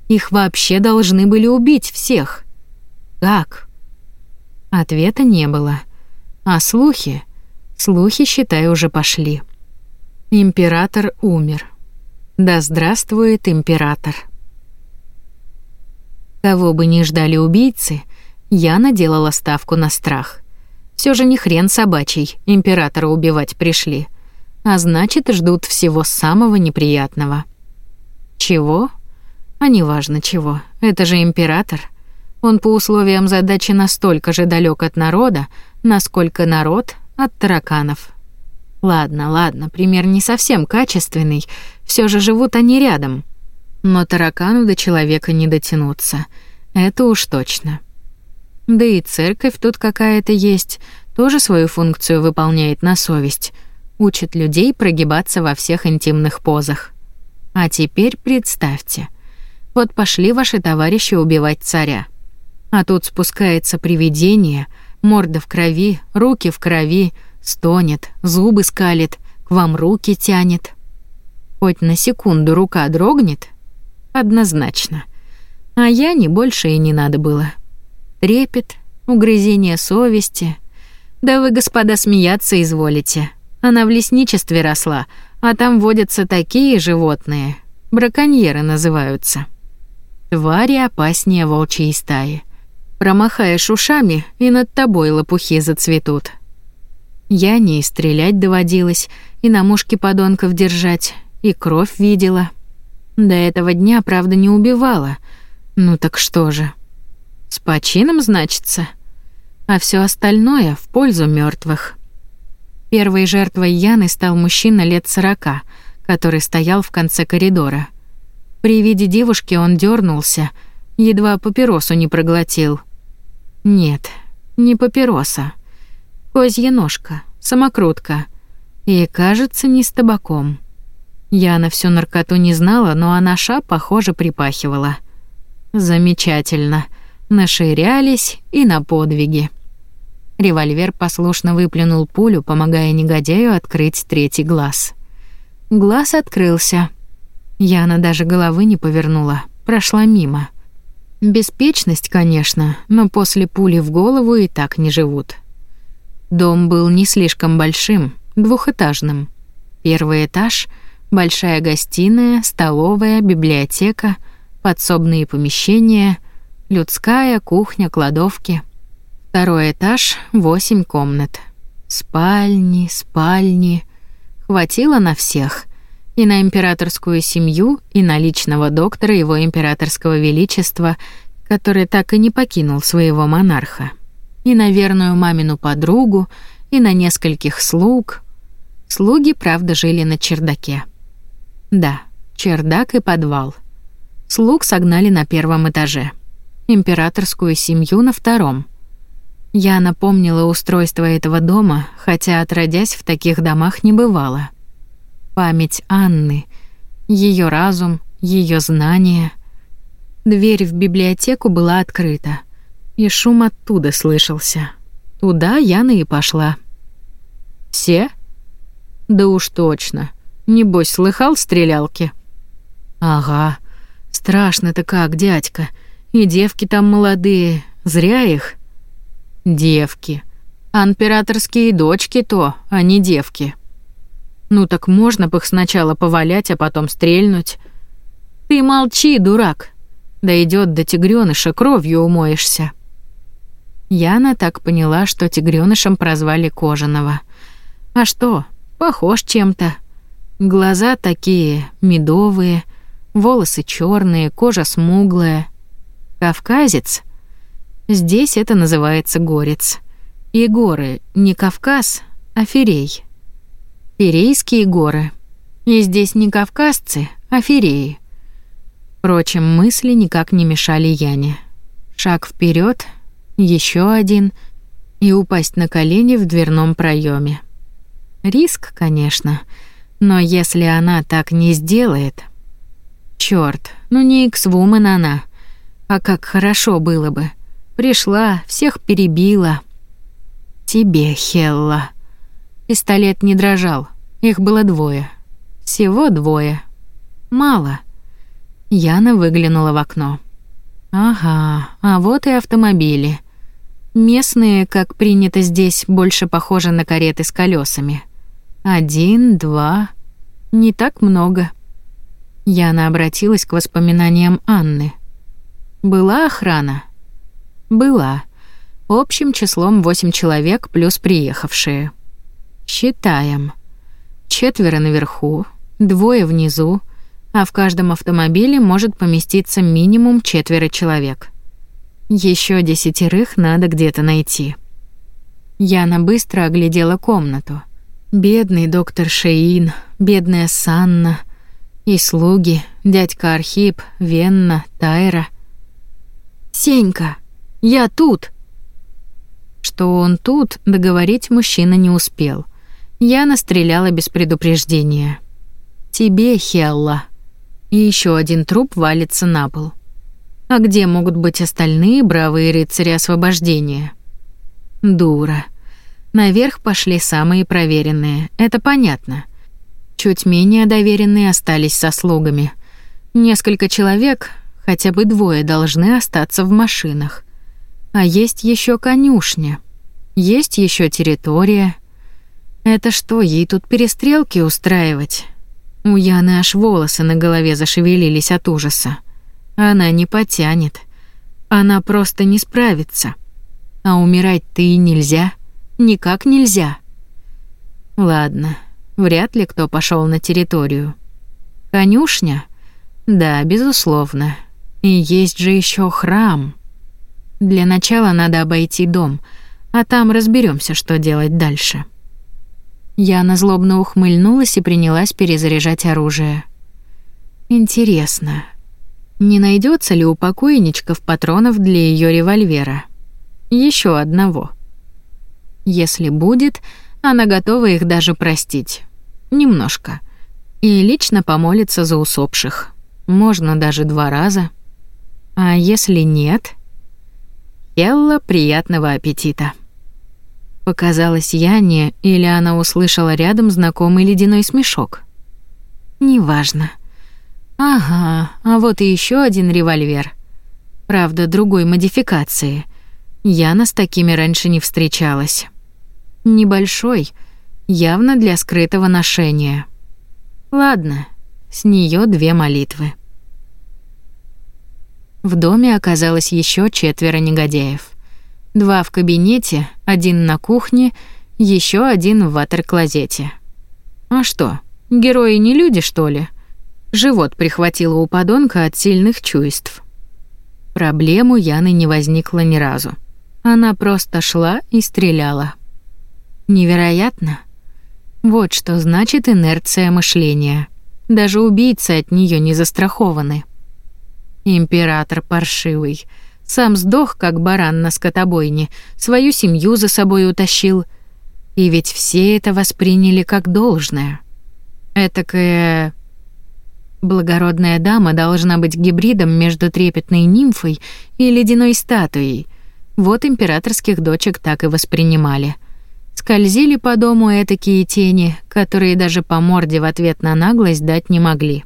Их вообще должны были убить всех. Как? Ответа не было. А слухи? Слухи, считай, уже пошли. Император умер. Да здравствует император. Кого бы ни ждали убийцы, я наделала ставку на страх. Все же не хрен собачий, императора убивать пришли а значит, ждут всего самого неприятного. Чего? А неважно чего. Это же император. Он по условиям задачи настолько же далек от народа, насколько народ от тараканов. Ладно, ладно, пример не совсем качественный, все же живут они рядом. Но таракану до человека не дотянуться. Это уж точно. Да и церковь тут какая-то есть, тоже свою функцию выполняет на совесть учит людей прогибаться во всех интимных позах. А теперь представьте. Вот пошли ваши товарищи убивать царя. А тут спускается привидение, морда в крови, руки в крови, стонет, зубы скалит, к вам руки тянет. Хоть на секунду рука дрогнет? Однозначно. А я не больше и не надо было. Трепет, угрызение совести. Да вы, господа, смеяться изволите. Она в лесничестве росла, а там водятся такие животные. Браконьеры называются. Твари опаснее волчьей стаи. Промахаешь ушами, и над тобой лопухи зацветут. Я не и стрелять доводилась, и на мушке подонков держать, и кровь видела. До этого дня, правда, не убивала. Ну так что же? С почином, значится? А все остальное в пользу мертвых. Первой жертвой Яны стал мужчина лет сорока, который стоял в конце коридора. При виде девушки он дернулся, едва папиросу не проглотил. Нет, не папироса. Козья ножка, самокрутка. И, кажется, не с табаком. Яна всю наркоту не знала, но она ша похоже, припахивала. Замечательно. Наширялись и на подвиги. Револьвер послушно выплюнул пулю, помогая негодяю открыть третий глаз. Глаз открылся. Яна даже головы не повернула, прошла мимо. Беспечность, конечно, но после пули в голову и так не живут. Дом был не слишком большим, двухэтажным. Первый этаж — большая гостиная, столовая, библиотека, подсобные помещения, людская, кухня, кладовки — Второй этаж, восемь комнат. Спальни, спальни. Хватило на всех. И на императорскую семью, и на личного доктора его императорского величества, который так и не покинул своего монарха. И на верную мамину подругу, и на нескольких слуг. Слуги, правда, жили на чердаке. Да, чердак и подвал. Слуг согнали на первом этаже. Императорскую семью на втором — я напомнила устройство этого дома, хотя отродясь в таких домах не бывало. Память Анны, ее разум, ее знания. Дверь в библиотеку была открыта, и шум оттуда слышался. Туда Яна и пошла. «Все?» «Да уж точно. Не Небось, слыхал стрелялки?» «Ага. Страшно-то как, дядька. И девки там молодые. Зря их». Девки. Анпираторские дочки то, а не девки. Ну так можно бы их сначала повалять, а потом стрельнуть. Ты молчи, дурак. Дойдет до тигреныша, кровью умоешься. Яна так поняла, что тигренышем прозвали Кожаного. А что, похож чем-то. Глаза такие медовые, волосы черные, кожа смуглая. Кавказец — Здесь это называется горец. И горы не Кавказ, а Ферей. Ферейские горы. И здесь не кавказцы, а фереи. Впрочем, мысли никак не мешали Яне. Шаг вперед, еще один, и упасть на колени в дверном проеме. Риск, конечно, но если она так не сделает... Чёрт, ну не иксвумен она, а как хорошо было бы — Пришла, всех перебила. Тебе, Хелла. Пистолет не дрожал. Их было двое. Всего двое. Мало. Яна выглянула в окно. Ага, а вот и автомобили. Местные, как принято здесь, больше похожи на кареты с колесами. Один, два, не так много. Яна обратилась к воспоминаниям Анны. Была охрана. Была. Общим числом восемь человек плюс приехавшие. Считаем. Четверо наверху, двое внизу, а в каждом автомобиле может поместиться минимум четверо человек. Еще десятерых надо где-то найти. Яна быстро оглядела комнату. Бедный доктор Шеин, бедная Санна и слуги, дядька Архип, Венна, Тайра. «Сенька!» Я тут!» Что он тут, договорить мужчина не успел. Я настреляла без предупреждения. «Тебе, Хелла!» И еще один труп валится на пол. «А где могут быть остальные бравые рыцари освобождения?» «Дура!» Наверх пошли самые проверенные, это понятно. Чуть менее доверенные остались со слугами. Несколько человек, хотя бы двое, должны остаться в машинах. А есть еще конюшня. Есть еще территория. Это что, ей тут перестрелки устраивать? У Яны аж волосы на голове зашевелились от ужаса. Она не потянет. Она просто не справится. А умирать-то и нельзя. Никак нельзя. Ладно, вряд ли кто пошел на территорию. Конюшня? Да, безусловно. И есть же еще храм. Для начала надо обойти дом, а там разберемся, что делать дальше. Яна злобно ухмыльнулась и принялась перезаряжать оружие. Интересно, не найдется ли у покойничка патронов для ее револьвера? Еще одного. Если будет, она готова их даже простить. Немножко. И лично помолиться за усопших. Можно даже два раза. А если нет... Элла, приятного аппетита. Показалось Яне, или она услышала рядом знакомый ледяной смешок. Неважно. Ага, а вот и еще один револьвер. Правда, другой модификации. Яна с такими раньше не встречалась. Небольшой, явно для скрытого ношения. Ладно, с нее две молитвы. В доме оказалось еще четверо негодяев. Два в кабинете, один на кухне, еще один в ватер-клозете. А что, герои не люди, что ли? Живот прихватило у подонка от сильных чувств. Проблему Яны не возникло ни разу. Она просто шла и стреляла. Невероятно. Вот что значит инерция мышления. Даже убийцы от нее не застрахованы. Император паршивый. Сам сдох, как баран на скотобойне, свою семью за собой утащил. И ведь все это восприняли как должное. Этакая... Благородная дама должна быть гибридом между трепетной нимфой и ледяной статуей. Вот императорских дочек так и воспринимали. Скользили по дому этакие тени, которые даже по морде в ответ на наглость дать не могли.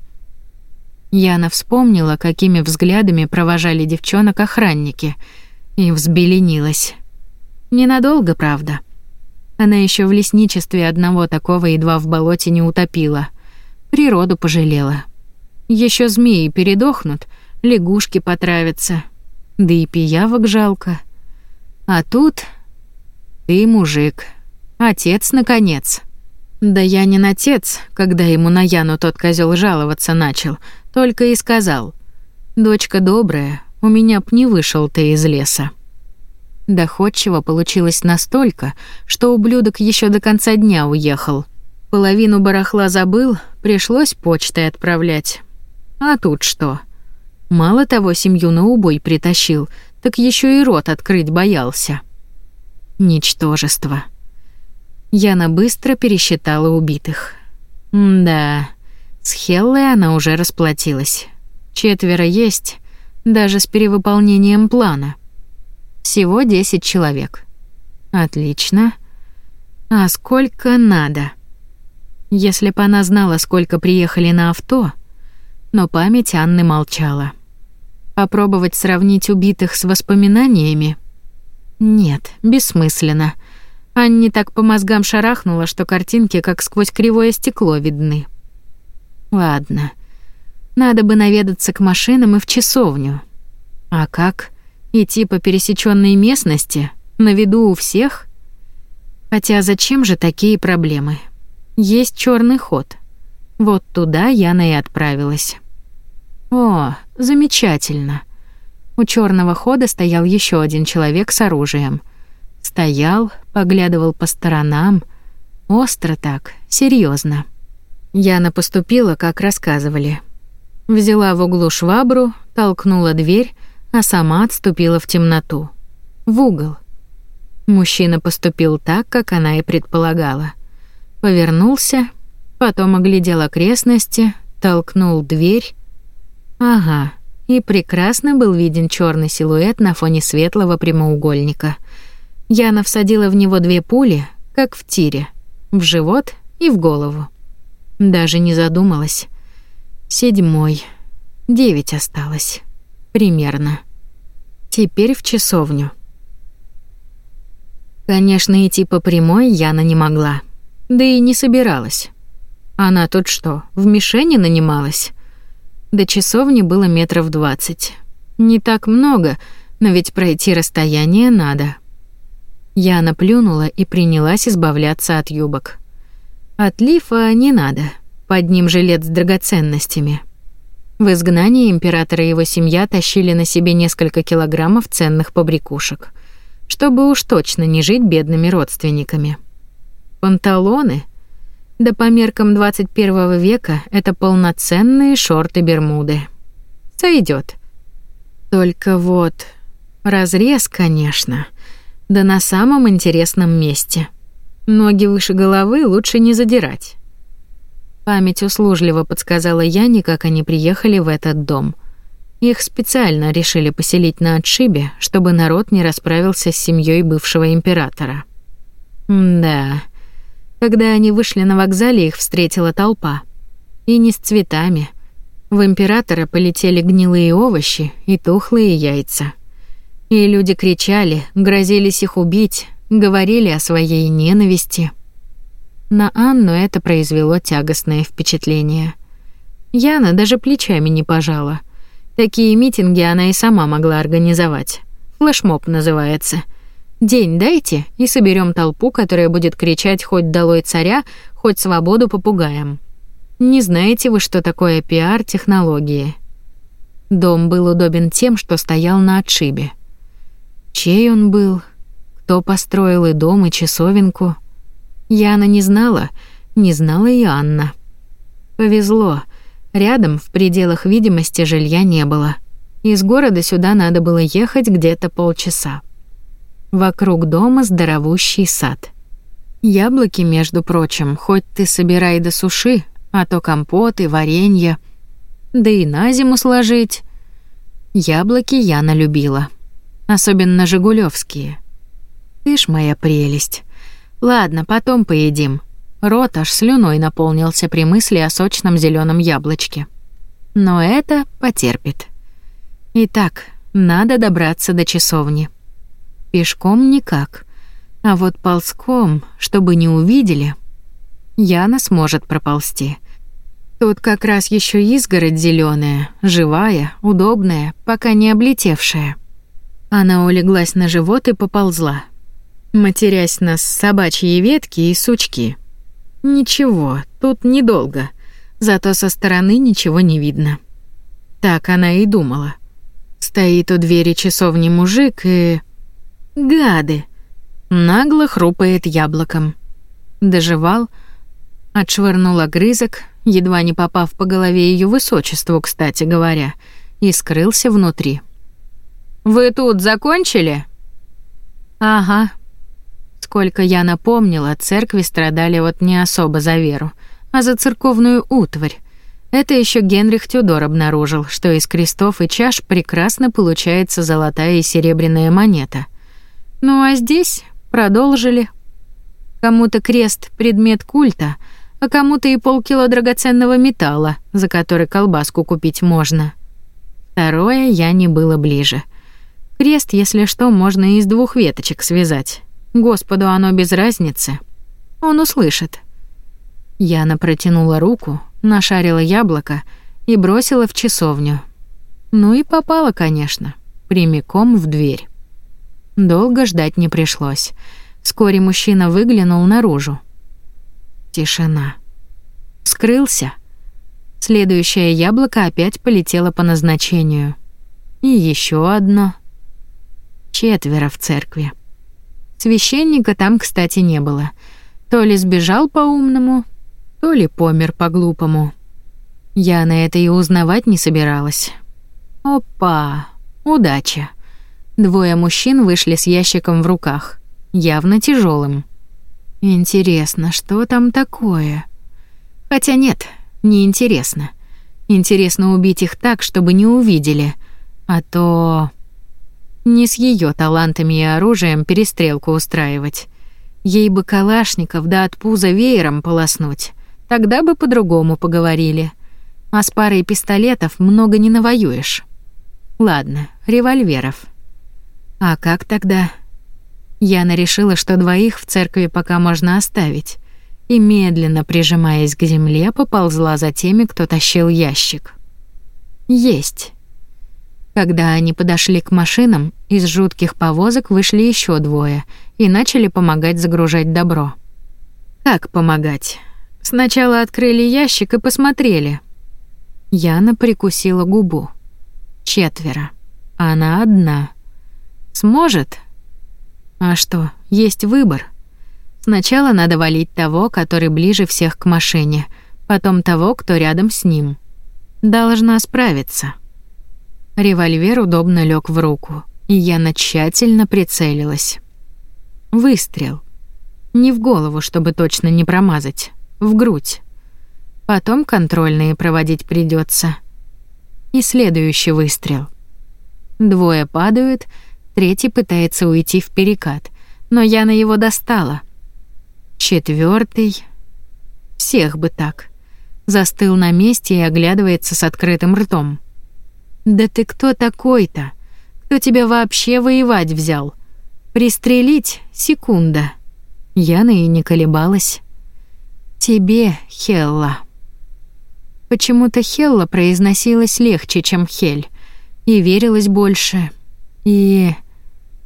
Яна вспомнила, какими взглядами провожали девчонок охранники, и взбеленилась. Ненадолго, правда. Она еще в лесничестве одного такого едва в болоте не утопила. Природу пожалела. Еще змеи передохнут, лягушки потравятся. Да и пиявок жалко. А тут ты мужик. Отец наконец. Да я не отец, когда ему на Яну тот козел жаловаться начал, только и сказал. «Дочка добрая, у меня б не вышел ты из леса». Доходчиво получилось настолько, что ублюдок еще до конца дня уехал. Половину барахла забыл, пришлось почтой отправлять. А тут что? Мало того, семью на убой притащил, так еще и рот открыть боялся. Ничтожество. Яна быстро пересчитала убитых. Да, с Хеллой она уже расплатилась. Четверо есть, даже с перевыполнением плана. Всего 10 человек. Отлично. А сколько надо? Если бы она знала, сколько приехали на авто, но память Анны молчала. Попробовать сравнить убитых с воспоминаниями? Нет, бессмысленно. Анне так по мозгам шарахнуло, что картинки как сквозь кривое стекло видны. Ладно. Надо бы наведаться к машинам и в часовню. А как? Идти по пересечённой местности? На виду у всех? Хотя зачем же такие проблемы? Есть чёрный ход. Вот туда Яна и отправилась. О, замечательно. У чёрного хода стоял ещё один человек с оружием. Стоял, поглядывал по сторонам, остро так, серьезно. Яна поступила, как рассказывали. Взяла в углу швабру, толкнула дверь, а сама отступила в темноту. В угол. Мужчина поступил так, как она и предполагала. Повернулся, потом оглядел окрестности, толкнул дверь. Ага, и прекрасно был виден черный силуэт на фоне светлого прямоугольника — Яна всадила в него две пули, как в тире, в живот и в голову. Даже не задумалась. Седьмой. Девять осталось. Примерно. Теперь в часовню. Конечно, идти по прямой Яна не могла. Да и не собиралась. Она тут что, в мишени нанималась? До часовни было метров двадцать. Не так много, но ведь пройти расстояние надо. Я наплюнула и принялась избавляться от юбок. От лифа не надо. Под ним жилет с драгоценностями. В изгнании императора и его семья тащили на себе несколько килограммов ценных побрякушек, чтобы уж точно не жить бедными родственниками. Панталоны? Да по меркам 21 века это полноценные шорты-бермуды. Сойдет. Только вот разрез, конечно да на самом интересном месте. Ноги выше головы лучше не задирать. Память услужливо подсказала Яне, как они приехали в этот дом. Их специально решили поселить на отшибе, чтобы народ не расправился с семьей бывшего императора. Да. Когда они вышли на вокзале, их встретила толпа. И не с цветами. В императора полетели гнилые овощи и тухлые яйца. И люди кричали, грозились их убить, говорили о своей ненависти. На Анну это произвело тягостное впечатление. Яна даже плечами не пожала. Такие митинги она и сама могла организовать. Флешмоб называется. День дайте, и соберем толпу, которая будет кричать хоть долой царя, хоть свободу попугаям. Не знаете вы, что такое пиар-технологии? Дом был удобен тем, что стоял на отшибе чей он был, кто построил и дом, и часовенку. Яна не знала, не знала и Анна. Повезло, рядом, в пределах видимости, жилья не было. Из города сюда надо было ехать где-то полчаса. Вокруг дома здоровущий сад. Яблоки, между прочим, хоть ты собирай до суши, а то компоты, варенье. Да и на зиму сложить. Яблоки Яна любила особенно жигулевские. Ты ж моя прелесть. Ладно, потом поедим. Рот аж слюной наполнился при мысли о сочном зеленом яблочке. Но это потерпит. Итак, надо добраться до часовни. Пешком никак. А вот ползком, чтобы не увидели, Яна сможет проползти. Тут как раз еще изгородь зеленая, живая, удобная, пока не облетевшая. Она улеглась на живот и поползла, матерясь нас собачьи ветки и сучки. Ничего, тут недолго. Зато со стороны ничего не видно. Так она и думала. Стоит у двери часовни мужик и гады. Нагло хрупает яблоком. Доживал, отшвырнул огрызок, едва не попав по голове ее высочеству, кстати говоря, и скрылся внутри. «Вы тут закончили?» «Ага». Сколько я напомнила, церкви страдали вот не особо за веру, а за церковную утварь. Это еще Генрих Тюдор обнаружил, что из крестов и чаш прекрасно получается золотая и серебряная монета. Ну а здесь продолжили. Кому-то крест — предмет культа, а кому-то и полкило драгоценного металла, за который колбаску купить можно. Второе я не было ближе — Крест, если что, можно и из двух веточек связать. Господу оно без разницы. Он услышит. Яна протянула руку, нашарила яблоко и бросила в часовню. Ну и попала, конечно, прямиком в дверь. Долго ждать не пришлось. Вскоре мужчина выглянул наружу. Тишина. Скрылся. Следующее яблоко опять полетело по назначению. И еще одно — четверо в церкви. Священника там, кстати, не было. То ли сбежал по-умному, то ли помер по-глупому. Я на это и узнавать не собиралась. Опа, удача. Двое мужчин вышли с ящиком в руках, явно тяжелым. Интересно, что там такое? Хотя нет, не интересно. Интересно убить их так, чтобы не увидели, а то не с ее талантами и оружием перестрелку устраивать. Ей бы калашников да от пуза веером полоснуть. Тогда бы по-другому поговорили. А с парой пистолетов много не навоюешь. Ладно, револьверов. А как тогда? Яна решила, что двоих в церкви пока можно оставить, и медленно, прижимаясь к земле, поползла за теми, кто тащил ящик. Есть. Когда они подошли к машинам, из жутких повозок вышли еще двое и начали помогать загружать добро. Как помогать? Сначала открыли ящик и посмотрели. Яна прикусила губу. Четверо. Она одна. Сможет? А что, есть выбор. Сначала надо валить того, который ближе всех к машине, потом того, кто рядом с ним. Должна справиться. Револьвер удобно лёг в руку, и я тщательно прицелилась. Выстрел. Не в голову, чтобы точно не промазать. В грудь. Потом контрольные проводить придётся. И следующий выстрел. Двое падают, третий пытается уйти в перекат, но я на его достала. Четвёртый. Всех бы так. Застыл на месте и оглядывается с открытым ртом. «Да ты кто такой-то? Кто тебя вообще воевать взял? Пристрелить — секунда». Яна и не колебалась. «Тебе, Хелла». Почему-то Хелла произносилась легче, чем Хель, и верилась больше, и...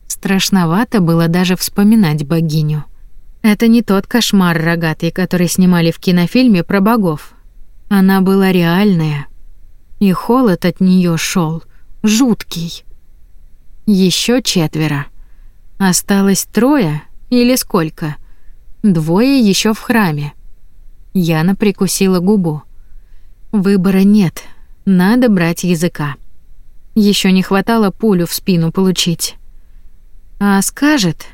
Страшновато было даже вспоминать богиню. Это не тот кошмар рогатый, который снимали в кинофильме про богов. Она была реальная — и холод от нее шел жуткий. Еще четверо. Осталось трое или сколько? Двое еще в храме. Яна прикусила губу. Выбора нет, надо брать языка. Еще не хватало пулю в спину получить. А скажет?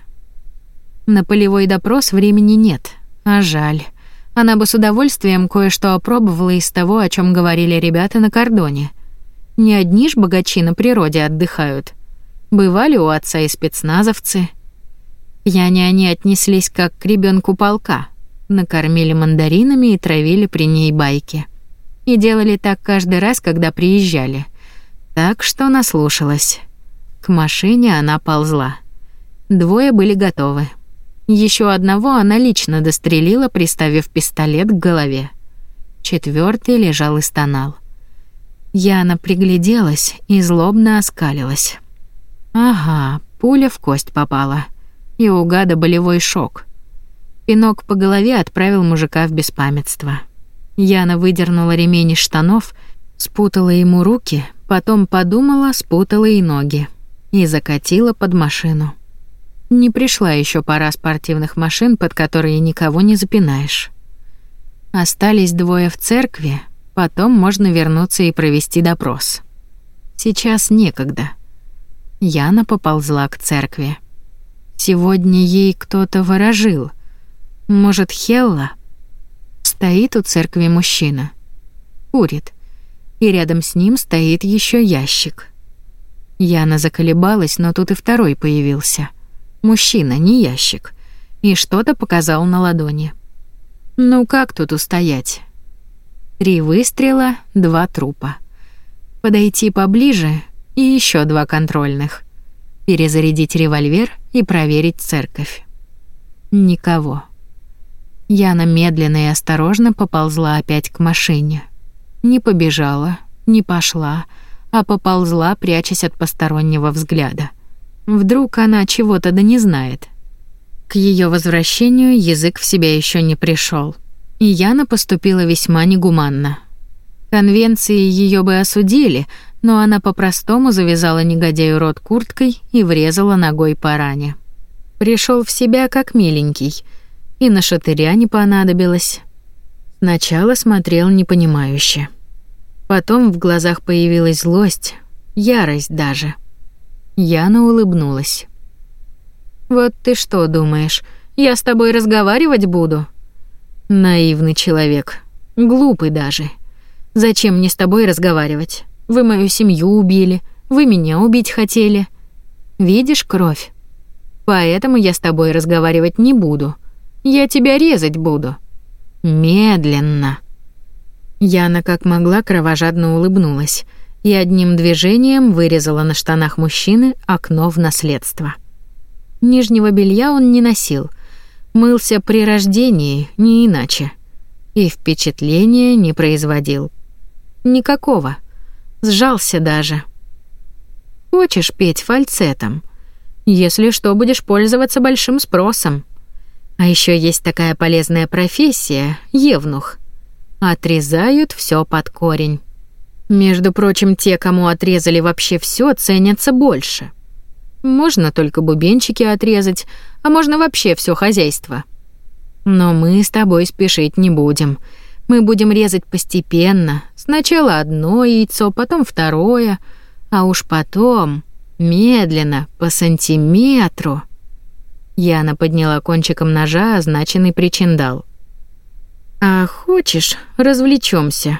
На полевой допрос времени нет, а жаль. Она бы с удовольствием кое-что опробовала из того, о чем говорили ребята на кордоне. Не одни ж богачи на природе отдыхают. Бывали у отца и спецназовцы. Яне они отнеслись как к ребенку полка. Накормили мандаринами и травили при ней байки. И делали так каждый раз, когда приезжали. Так что наслушалась. К машине она ползла. Двое были готовы. Еще одного она лично дострелила, приставив пистолет к голове. Четвертый лежал и стонал. Яна пригляделась и злобно оскалилась. Ага, пуля в кость попала. И у гада болевой шок. Пинок по голове отправил мужика в беспамятство. Яна выдернула ремень из штанов, спутала ему руки, потом подумала, спутала и ноги и закатила под машину. Не пришла еще пара спортивных машин, под которые никого не запинаешь. Остались двое в церкви, потом можно вернуться и провести допрос. Сейчас некогда. Яна поползла к церкви. Сегодня ей кто-то ворожил. Может, Хелла? Стоит у церкви мужчина. Курит. И рядом с ним стоит еще ящик. Яна заколебалась, но тут и второй появился — Мужчина, не ящик. И что-то показал на ладони. Ну как тут устоять? Три выстрела, два трупа. Подойти поближе и еще два контрольных. Перезарядить револьвер и проверить церковь. Никого. Яна медленно и осторожно поползла опять к машине. Не побежала, не пошла, а поползла, прячась от постороннего взгляда. Вдруг она чего-то да не знает. К ее возвращению язык в себя еще не пришел, и Яна поступила весьма негуманно. Конвенции ее бы осудили, но она по-простому завязала негодяю рот курткой и врезала ногой по ране. Пришел в себя как миленький, и на шатыря не понадобилось. Сначала смотрел непонимающе. Потом в глазах появилась злость, ярость даже — Яна улыбнулась. «Вот ты что думаешь, я с тобой разговаривать буду?» «Наивный человек. Глупый даже. Зачем мне с тобой разговаривать? Вы мою семью убили, вы меня убить хотели. Видишь кровь? Поэтому я с тобой разговаривать не буду. Я тебя резать буду. Медленно». Яна как могла кровожадно улыбнулась и одним движением вырезала на штанах мужчины окно в наследство. Нижнего белья он не носил, мылся при рождении, не иначе. И впечатления не производил. Никакого. Сжался даже. Хочешь петь фальцетом? Если что, будешь пользоваться большим спросом. А еще есть такая полезная профессия — евнух. Отрезают все под корень. Между прочим, те, кому отрезали вообще все, ценятся больше. Можно только бубенчики отрезать, а можно вообще все хозяйство. Но мы с тобой спешить не будем. Мы будем резать постепенно. Сначала одно яйцо, потом второе, а уж потом медленно, по сантиметру. Яна подняла кончиком ножа означенный причиндал. А хочешь, развлечемся?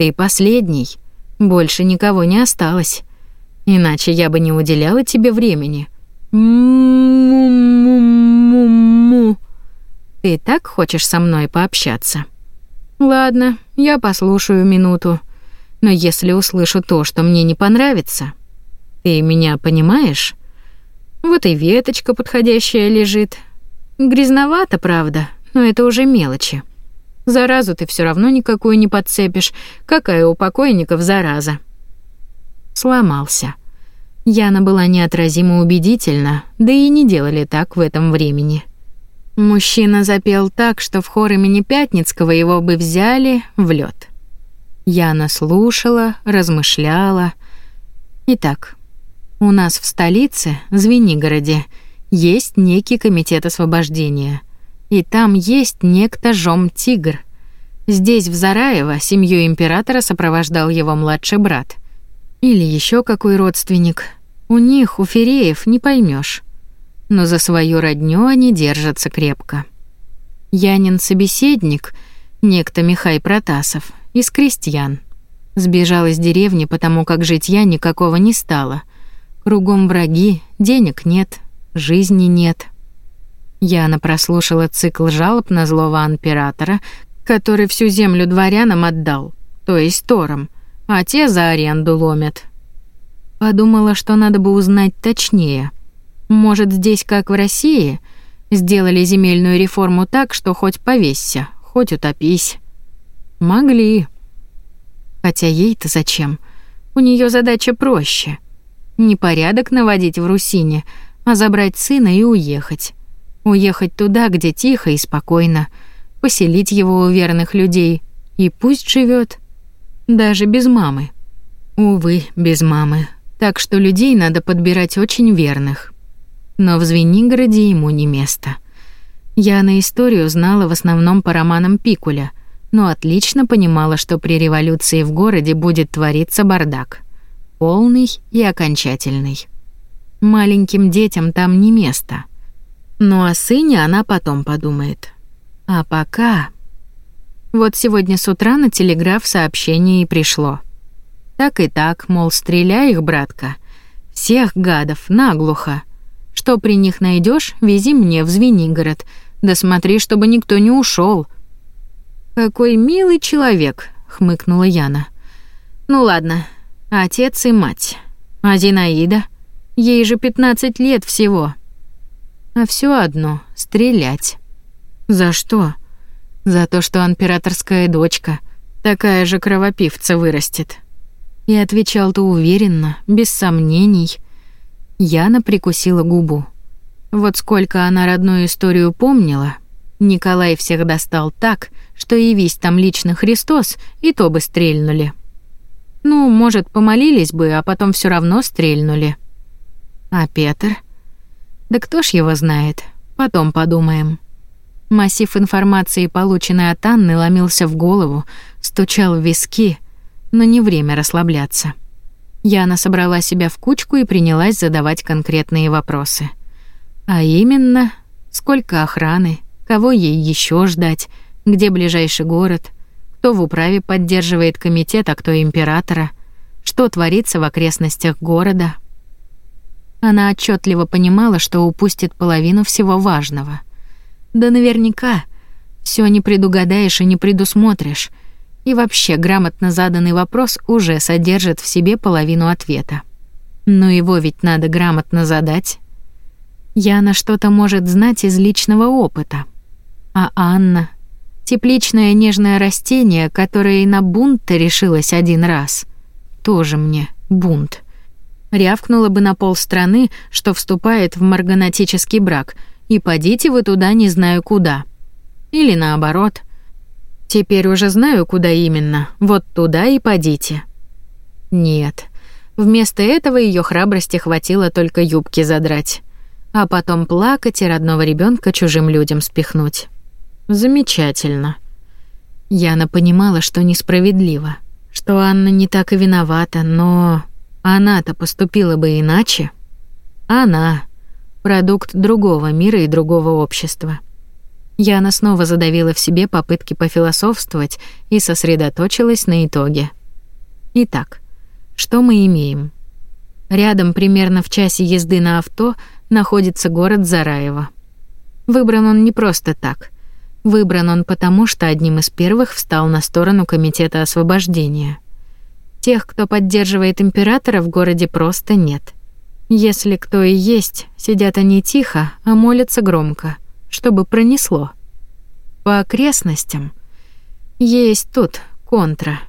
Ты последний. Больше никого не осталось. Иначе я бы не уделяла тебе времени. Му-му-му-му. Ты так хочешь со мной пообщаться? Ладно, я послушаю минуту. Но если услышу то, что мне не понравится, ты меня понимаешь? Вот и веточка подходящая лежит. Грязновато, правда, но это уже мелочи. Заразу ты все равно никакую не подцепишь. Какая у покойников зараза?» Сломался. Яна была неотразимо убедительна, да и не делали так в этом времени. Мужчина запел так, что в хор имени Пятницкого его бы взяли в лед. Яна слушала, размышляла. Итак, у нас в столице, Звенигороде, есть некий комитет освобождения — и там есть некто Жом-Тигр. Здесь, в Зараево, семью императора сопровождал его младший брат. Или еще какой родственник. У них, у Фереев, не поймешь. Но за свою родню они держатся крепко. Янин собеседник, некто Михай Протасов, из крестьян. Сбежал из деревни, потому как житья никакого не стало. Кругом враги, денег нет, жизни нет. Яна прослушала цикл жалоб на злого императора, который всю землю дворянам отдал, то есть торам, а те за аренду ломят. Подумала, что надо бы узнать точнее. Может, здесь, как в России, сделали земельную реформу так, что хоть повесься, хоть утопись. Могли. Хотя ей-то зачем? У нее задача проще. Не порядок наводить в Русине, а забрать сына и уехать. Уехать туда, где тихо и спокойно, поселить его у верных людей, и пусть живет, даже без мамы. Увы, без мамы. Так что людей надо подбирать очень верных. Но в Звенигороде ему не место. Я на историю знала в основном по романам Пикуля, но отлично понимала, что при революции в городе будет твориться бардак. Полный и окончательный. Маленьким детям там не место. Но о сыне она потом подумает. А пока... Вот сегодня с утра на телеграф сообщение и пришло. Так и так, мол, стреляй их, братка. Всех гадов, наглухо. Что при них найдешь, вези мне в Звенигород. Да смотри, чтобы никто не ушел. «Какой милый человек», — хмыкнула Яна. «Ну ладно, отец и мать. А Зинаида? Ей же 15 лет всего. А все одно — стрелять. За что? За то, что императорская дочка, такая же кровопивца, вырастет. И отвечал-то уверенно, без сомнений. Яна прикусила губу. Вот сколько она родную историю помнила, Николай всех достал так, что и весь там лично Христос, и то бы стрельнули. Ну, может, помолились бы, а потом все равно стрельнули. А Петр? Да кто ж его знает? Потом подумаем. Массив информации, полученный от Анны, ломился в голову, стучал в виски, но не время расслабляться. Яна собрала себя в кучку и принялась задавать конкретные вопросы. А именно, сколько охраны, кого ей еще ждать, где ближайший город, кто в управе поддерживает комитет, а кто императора, что творится в окрестностях города, она отчетливо понимала, что упустит половину всего важного. Да наверняка. Все не предугадаешь и не предусмотришь. И вообще, грамотно заданный вопрос уже содержит в себе половину ответа. Но его ведь надо грамотно задать. Яна что-то может знать из личного опыта. А Анна — тепличное нежное растение, которое и на бунт решилась один раз. Тоже мне бунт рявкнула бы на пол страны, что вступает в марганатический брак, и подите вы туда не знаю куда. Или наоборот. Теперь уже знаю, куда именно, вот туда и подите. Нет. Вместо этого ее храбрости хватило только юбки задрать, а потом плакать и родного ребенка чужим людям спихнуть. Замечательно. Яна понимала, что несправедливо, что Анна не так и виновата, но она-то поступила бы иначе. Она — продукт другого мира и другого общества. Я на снова задавила в себе попытки пофилософствовать и сосредоточилась на итоге. Итак, что мы имеем? Рядом, примерно в часе езды на авто, находится город Зараево. Выбран он не просто так. Выбран он потому, что одним из первых встал на сторону Комитета освобождения — Тех, кто поддерживает императора, в городе просто нет. Если кто и есть, сидят они тихо, а молятся громко, чтобы пронесло. По окрестностям есть тут контра.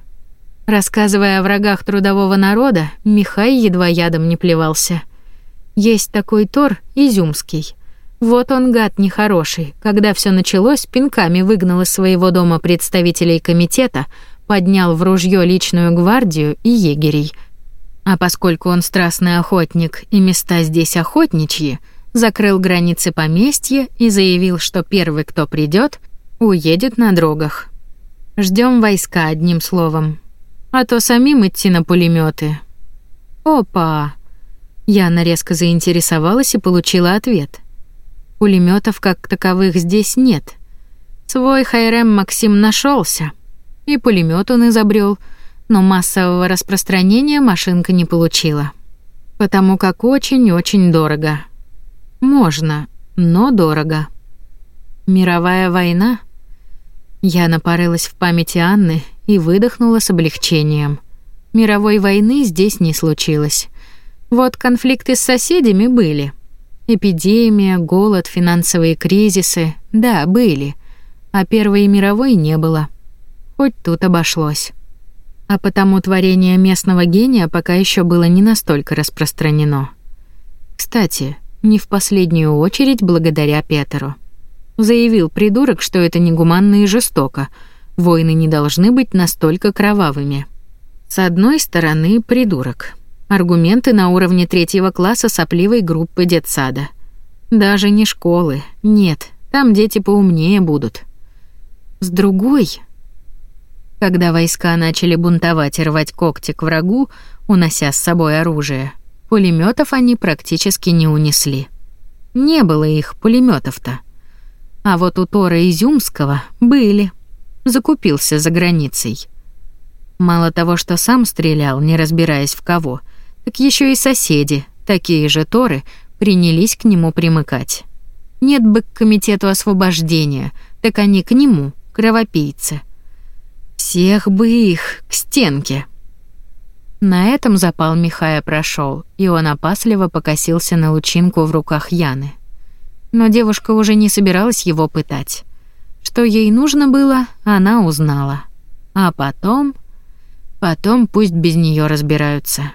Рассказывая о врагах трудового народа, Михай едва ядом не плевался. Есть такой Тор Изюмский. Вот он гад нехороший, когда все началось, пинками выгнал из своего дома представителей комитета — поднял в ружье личную гвардию и егерей. А поскольку он страстный охотник и места здесь охотничьи, закрыл границы поместья и заявил, что первый, кто придет, уедет на дрогах. Ждем войска одним словом. А то самим идти на пулеметы. Опа. Я нарезко заинтересовалась и получила ответ. Пулеметов как таковых здесь нет. Свой Хайрем Максим нашелся. И пулемет он изобрел, но массового распространения машинка не получила. Потому как очень-очень дорого. Можно, но дорого. Мировая война. Я напарылась в памяти Анны и выдохнула с облегчением. Мировой войны здесь не случилось. Вот конфликты с соседями были. Эпидемия, голод, финансовые кризисы, да, были. А Первой мировой не было. Хоть тут обошлось. А потому творение местного гения пока еще было не настолько распространено. Кстати, не в последнюю очередь благодаря Петеру. Заявил придурок, что это негуманно и жестоко. Войны не должны быть настолько кровавыми. С одной стороны, придурок. Аргументы на уровне третьего класса сопливой группы детсада. Даже не школы. Нет, там дети поумнее будут. С другой, когда войска начали бунтовать и рвать когти к врагу, унося с собой оружие, пулеметов они практически не унесли. Не было их пулеметов-то. А вот у Тора Изюмского были. Закупился за границей. Мало того, что сам стрелял, не разбираясь в кого, так еще и соседи, такие же Торы, принялись к нему примыкать. Нет бы к комитету освобождения, так они к нему, кровопийцы. Всех бы их к стенке. На этом запал Михая прошел, и он опасливо покосился на лучинку в руках Яны. Но девушка уже не собиралась его пытать. Что ей нужно было, она узнала. А потом... Потом пусть без нее разбираются.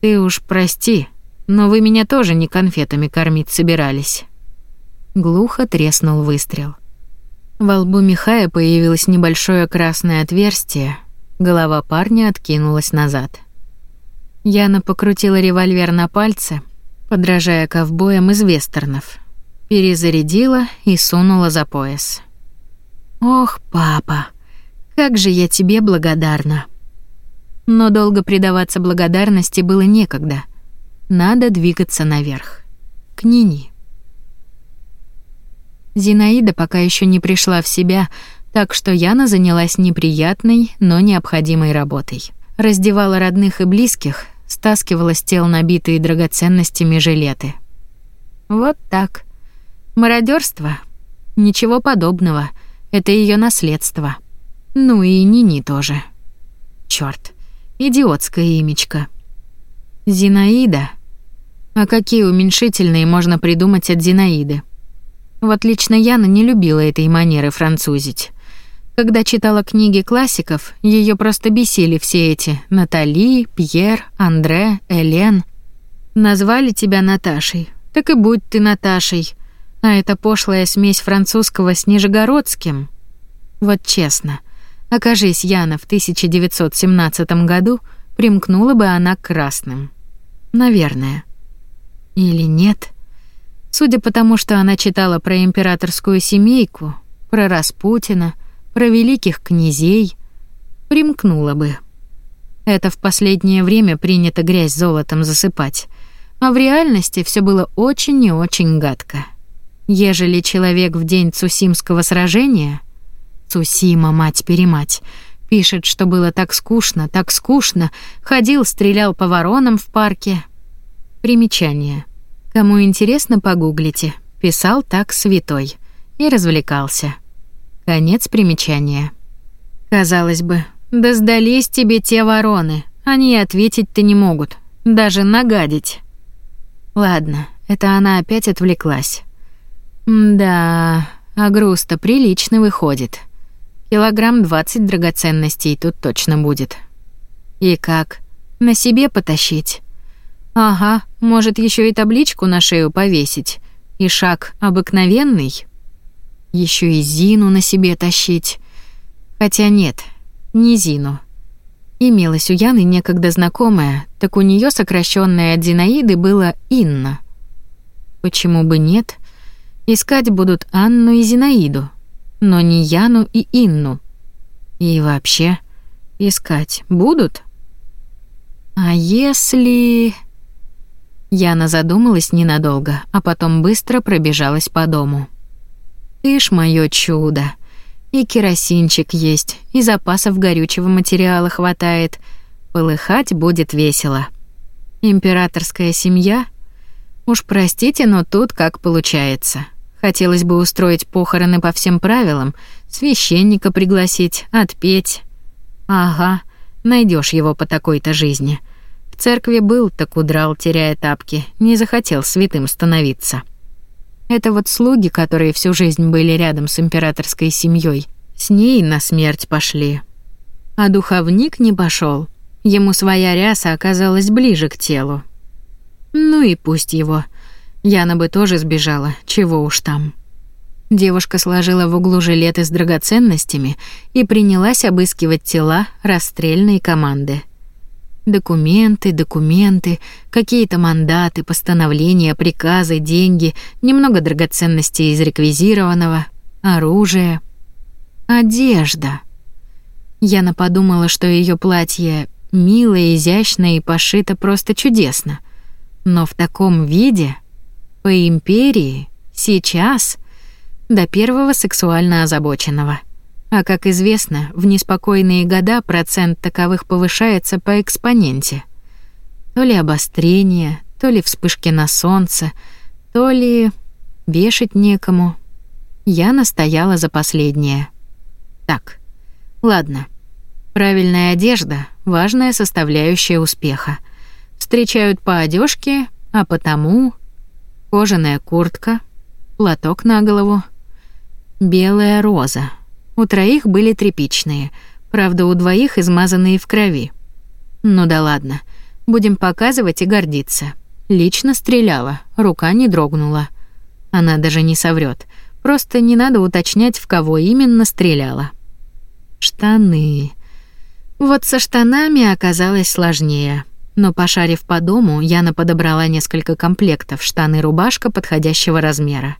«Ты уж прости, но вы меня тоже не конфетами кормить собирались». Глухо треснул выстрел. Во лбу Михая появилось небольшое красное отверстие. Голова парня откинулась назад. Яна покрутила револьвер на пальце, подражая ковбоям из вестернов. Перезарядила и сунула за пояс. «Ох, папа, как же я тебе благодарна!» Но долго предаваться благодарности было некогда. Надо двигаться наверх. К Нине. Зинаида пока еще не пришла в себя, так что Яна занялась неприятной, но необходимой работой. Раздевала родных и близких, стаскивала с тел набитые драгоценностями жилеты. Вот так. Мародерство? Ничего подобного. Это ее наследство. Ну и Нини тоже. Черт, идиотская имечка. Зинаида. А какие уменьшительные можно придумать от Зинаиды? Вот лично Яна не любила этой манеры французить. Когда читала книги классиков, ее просто бесили все эти Натали, Пьер, Андре, Элен. Назвали тебя Наташей, так и будь ты Наташей. А это пошлая смесь французского с нижегородским. Вот честно, окажись Яна в 1917 году, примкнула бы она к красным. Наверное. Или нет? — Судя по тому, что она читала про императорскую семейку, про Распутина, про великих князей, примкнула бы. Это в последнее время принято грязь золотом засыпать, а в реальности все было очень и очень гадко. Ежели человек в день Цусимского сражения, Цусима, мать-перемать, пишет, что было так скучно, так скучно, ходил, стрелял по воронам в парке. Примечание — Кому интересно, погуглите. Писал так святой и развлекался. Конец примечания. Казалось бы, да сдались тебе те вороны. Они ответить-то не могут, даже нагадить. Ладно, это она опять отвлеклась. Да, а груз-то прилично выходит. Килограмм двадцать драгоценностей тут точно будет. И как? На себе потащить? Ага, может еще и табличку на шею повесить. И шаг обыкновенный. Еще и Зину на себе тащить. Хотя нет, не Зину. Имелась у Яны некогда знакомая, так у нее сокращенное от Зинаиды было Инна. Почему бы нет? Искать будут Анну и Зинаиду, но не Яну и Инну. И вообще, искать будут? А если... Яна задумалась ненадолго, а потом быстро пробежалась по дому. «Ты ж моё чудо! И керосинчик есть, и запасов горючего материала хватает. Полыхать будет весело. Императорская семья? Уж простите, но тут как получается». Хотелось бы устроить похороны по всем правилам, священника пригласить, отпеть. Ага, найдешь его по такой-то жизни церкви был, так удрал, теряя тапки, не захотел святым становиться. Это вот слуги, которые всю жизнь были рядом с императорской семьей, с ней на смерть пошли. А духовник не пошел. Ему своя ряса оказалась ближе к телу. Ну и пусть его. Яна бы тоже сбежала, чего уж там. Девушка сложила в углу жилеты с драгоценностями и принялась обыскивать тела расстрельной команды. Документы, документы, какие-то мандаты, постановления, приказы, деньги, немного драгоценностей из реквизированного, оружие. Одежда. Яна подумала, что ее платье милое, изящное и пошито просто чудесно. Но в таком виде, по империи, сейчас, до первого сексуально озабоченного — а как известно, в неспокойные года процент таковых повышается по экспоненте. То ли обострение, то ли вспышки на солнце, то ли вешать некому. Я настояла за последнее. Так. Ладно. Правильная одежда важная составляющая успеха. Встречают по одежке, а потому кожаная куртка, платок на голову, белая роза. У троих были трепичные, правда, у двоих измазанные в крови. Ну да ладно, будем показывать и гордиться. Лично стреляла, рука не дрогнула. Она даже не соврет. Просто не надо уточнять, в кого именно стреляла. Штаны. Вот со штанами оказалось сложнее. Но пошарив по дому, Яна подобрала несколько комплектов штаны-рубашка подходящего размера.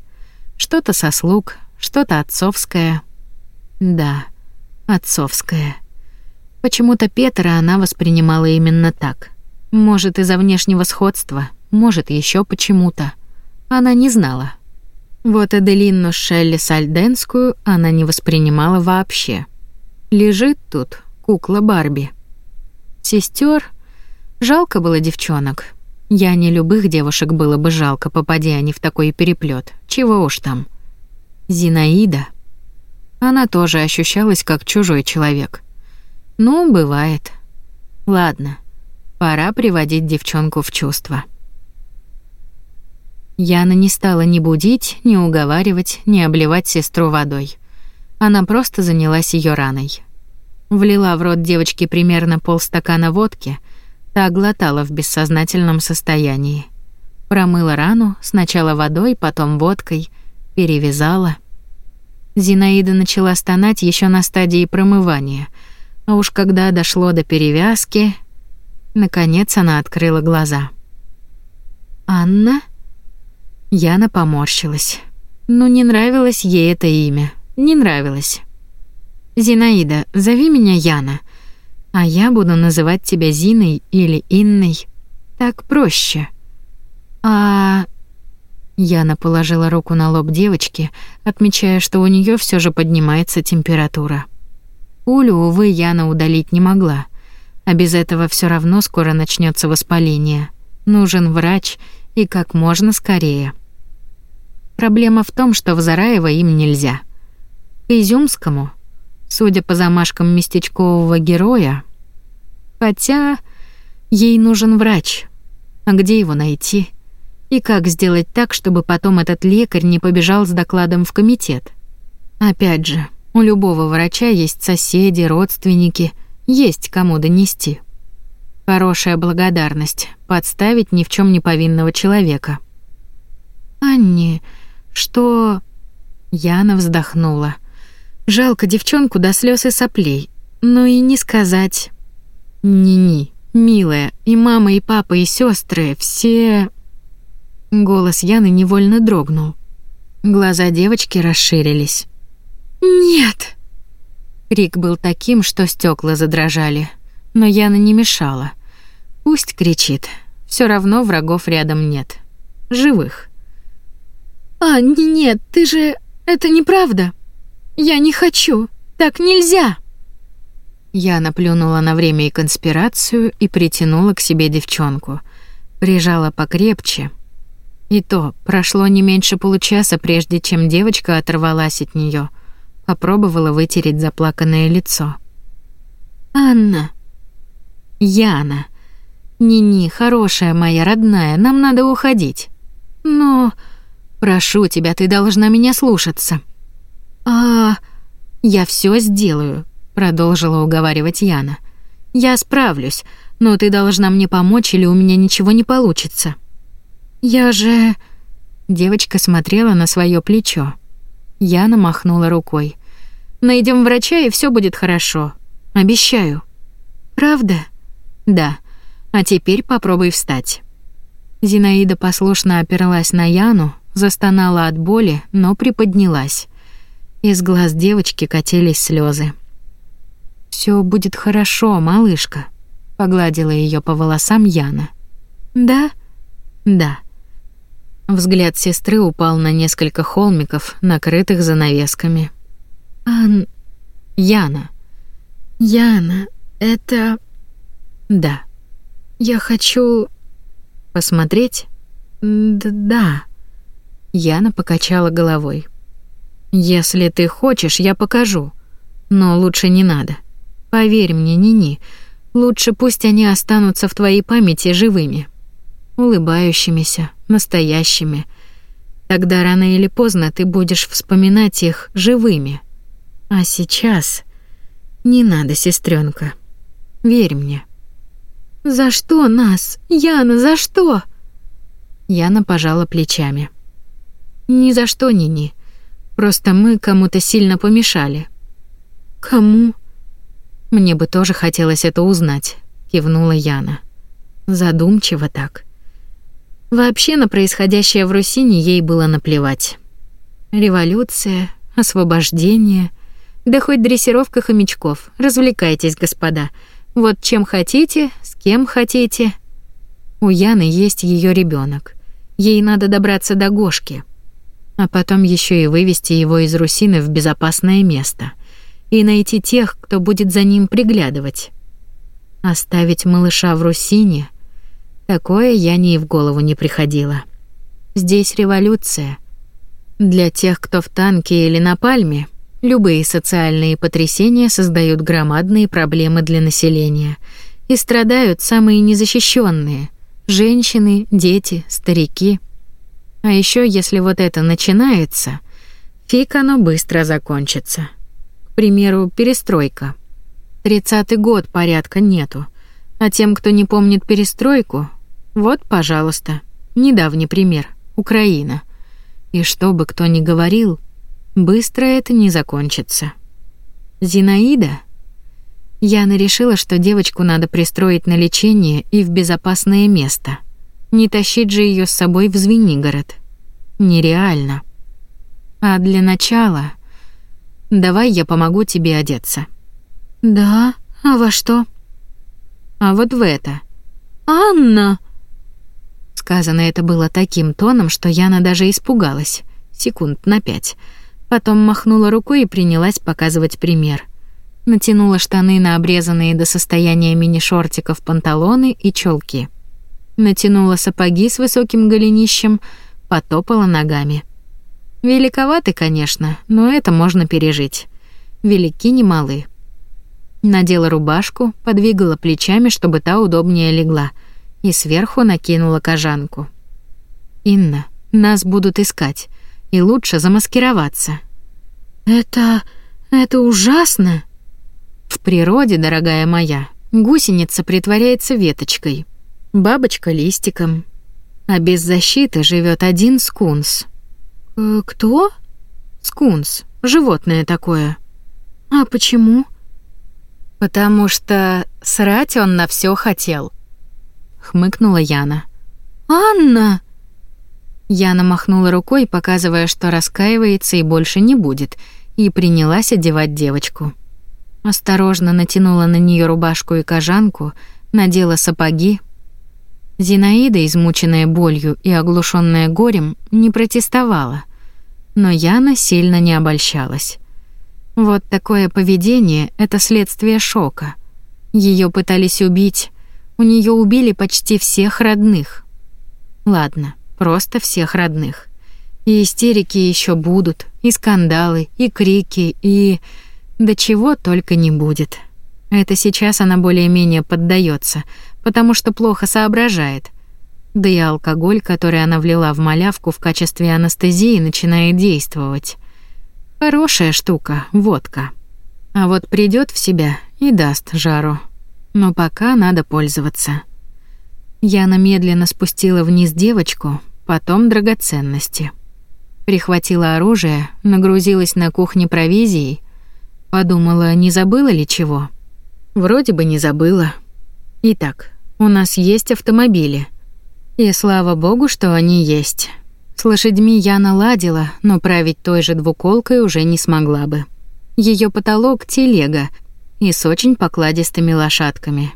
Что-то со слуг, что-то отцовское, да, отцовская. Почему-то Петра она воспринимала именно так. Может, из-за внешнего сходства, может, еще почему-то. Она не знала. Вот Эделинну Шелли Сальденскую она не воспринимала вообще. Лежит тут кукла Барби. Сестер жалко было девчонок. Я не любых девушек было бы жалко, попадя они в такой переплет. Чего уж там. Зинаида она тоже ощущалась как чужой человек. Ну, бывает. Ладно, пора приводить девчонку в чувство. Яна не стала ни будить, ни уговаривать, ни обливать сестру водой. Она просто занялась ее раной. Влила в рот девочки примерно полстакана водки, та глотала в бессознательном состоянии. Промыла рану сначала водой, потом водкой, перевязала. Зинаида начала стонать еще на стадии промывания. А уж когда дошло до перевязки, наконец она открыла глаза. Анна? Яна поморщилась. Ну не нравилось ей это имя. Не нравилось. Зинаида, зови меня Яна. А я буду называть тебя Зиной или Инной. Так проще. А Яна положила руку на лоб девочки, отмечая, что у нее все же поднимается температура. Улю, увы, Яна удалить не могла. А без этого все равно скоро начнется воспаление. Нужен врач и как можно скорее. Проблема в том, что в Зараево им нельзя. К Изюмскому, судя по замашкам местечкового героя... Хотя ей нужен врач. А где его найти? — и как сделать так, чтобы потом этот лекарь не побежал с докладом в комитет? Опять же, у любого врача есть соседи, родственники, есть кому донести. Хорошая благодарность — подставить ни в чем не повинного человека. «Анни, что...» Яна вздохнула. «Жалко девчонку до слез и соплей. Ну и не сказать...» «Ни-ни, милая, и мама, и папа, и сестры, все...» Голос Яны невольно дрогнул. Глаза девочки расширились. «Нет!» Крик был таким, что стекла задрожали. Но Яна не мешала. Пусть кричит. Все равно врагов рядом нет. Живых. «А, нет, ты же... Это неправда. Я не хочу. Так нельзя!» Яна плюнула на время и конспирацию и притянула к себе девчонку. Прижала покрепче, и то прошло не меньше получаса, прежде чем девочка оторвалась от нее, попробовала вытереть заплаканное лицо. «Анна!» «Яна!» «Нини, хорошая моя родная, нам надо уходить». «Но...» «Прошу тебя, ты должна меня слушаться». «А...» «Я все сделаю», — продолжила уговаривать Яна. «Я справлюсь, но ты должна мне помочь, или у меня ничего не получится». «Я же...» Девочка смотрела на свое плечо. Яна махнула рукой. Найдем врача, и все будет хорошо. Обещаю». «Правда?» «Да. А теперь попробуй встать». Зинаида послушно оперлась на Яну, застонала от боли, но приподнялась. Из глаз девочки катились слезы. Все будет хорошо, малышка», — погладила ее по волосам Яна. «Да?» «Да». Взгляд сестры упал на несколько холмиков, накрытых занавесками. «Ан... Яна...» «Яна, это...» «Да». «Я хочу...» «Посмотреть?» Д «Да». Яна покачала головой. «Если ты хочешь, я покажу. Но лучше не надо. Поверь мне, Нини, лучше пусть они останутся в твоей памяти живыми» улыбающимися, настоящими. Тогда рано или поздно ты будешь вспоминать их живыми. А сейчас не надо, сестренка. Верь мне. За что нас? Яна, за что? Яна пожала плечами. Ни за что, Нини. Просто мы кому-то сильно помешали. Кому? Мне бы тоже хотелось это узнать, кивнула Яна. Задумчиво так. Вообще на происходящее в Русине ей было наплевать. Революция, освобождение, да хоть дрессировка хомячков. Развлекайтесь, господа. Вот чем хотите, с кем хотите. У Яны есть ее ребенок. Ей надо добраться до Гошки, а потом еще и вывести его из Русины в безопасное место и найти тех, кто будет за ним приглядывать. Оставить малыша в Русине — Такое я ни в голову не приходило. Здесь революция. Для тех, кто в танке или на пальме, любые социальные потрясения создают громадные проблемы для населения, и страдают самые незащищенные: женщины, дети, старики. А еще, если вот это начинается, фиг оно быстро закончится. К примеру, перестройка. Тридцатый год порядка нету. А тем, кто не помнит перестройку, вот, пожалуйста, недавний пример. Украина. И что бы кто ни говорил, быстро это не закончится. Зинаида? Яна решила, что девочку надо пристроить на лечение и в безопасное место. Не тащить же ее с собой в Звенигород. Нереально. А для начала... Давай я помогу тебе одеться. Да? А во что? А вот в это. Анна! Сказано это было таким тоном, что Яна даже испугалась. Секунд на пять. Потом махнула рукой и принялась показывать пример. Натянула штаны на обрезанные до состояния мини-шортиков панталоны и челки. Натянула сапоги с высоким голенищем, потопала ногами. Великоваты, конечно, но это можно пережить. Велики не малы. Надела рубашку, подвигала плечами, чтобы та удобнее легла — и сверху накинула кожанку. «Инна, нас будут искать, и лучше замаскироваться». «Это... это ужасно!» «В природе, дорогая моя, гусеница притворяется веточкой, бабочка — листиком, а без защиты живет один скунс». «Э, «Кто?» «Скунс. Животное такое». «А почему?» «Потому что срать он на все хотел», хмыкнула Яна. Анна! Яна махнула рукой, показывая, что раскаивается и больше не будет, и принялась одевать девочку. Осторожно натянула на нее рубашку и кожанку, надела сапоги. Зинаида, измученная болью и оглушенная горем, не протестовала, но Яна сильно не обольщалась. Вот такое поведение это следствие шока. Ее пытались убить, у нее убили почти всех родных. Ладно, просто всех родных. И истерики еще будут, и скандалы, и крики, и... Да чего только не будет. Это сейчас она более-менее поддается, потому что плохо соображает. Да и алкоголь, который она влила в малявку в качестве анестезии, начинает действовать. Хорошая штука, водка. А вот придет в себя и даст жару но пока надо пользоваться. Яна медленно спустила вниз девочку, потом драгоценности. Прихватила оружие, нагрузилась на кухне провизией, подумала, не забыла ли чего. Вроде бы не забыла. Итак, у нас есть автомобили. И слава богу, что они есть. С лошадьми я наладила, но править той же двуколкой уже не смогла бы. Ее потолок — телега — и с очень покладистыми лошадками.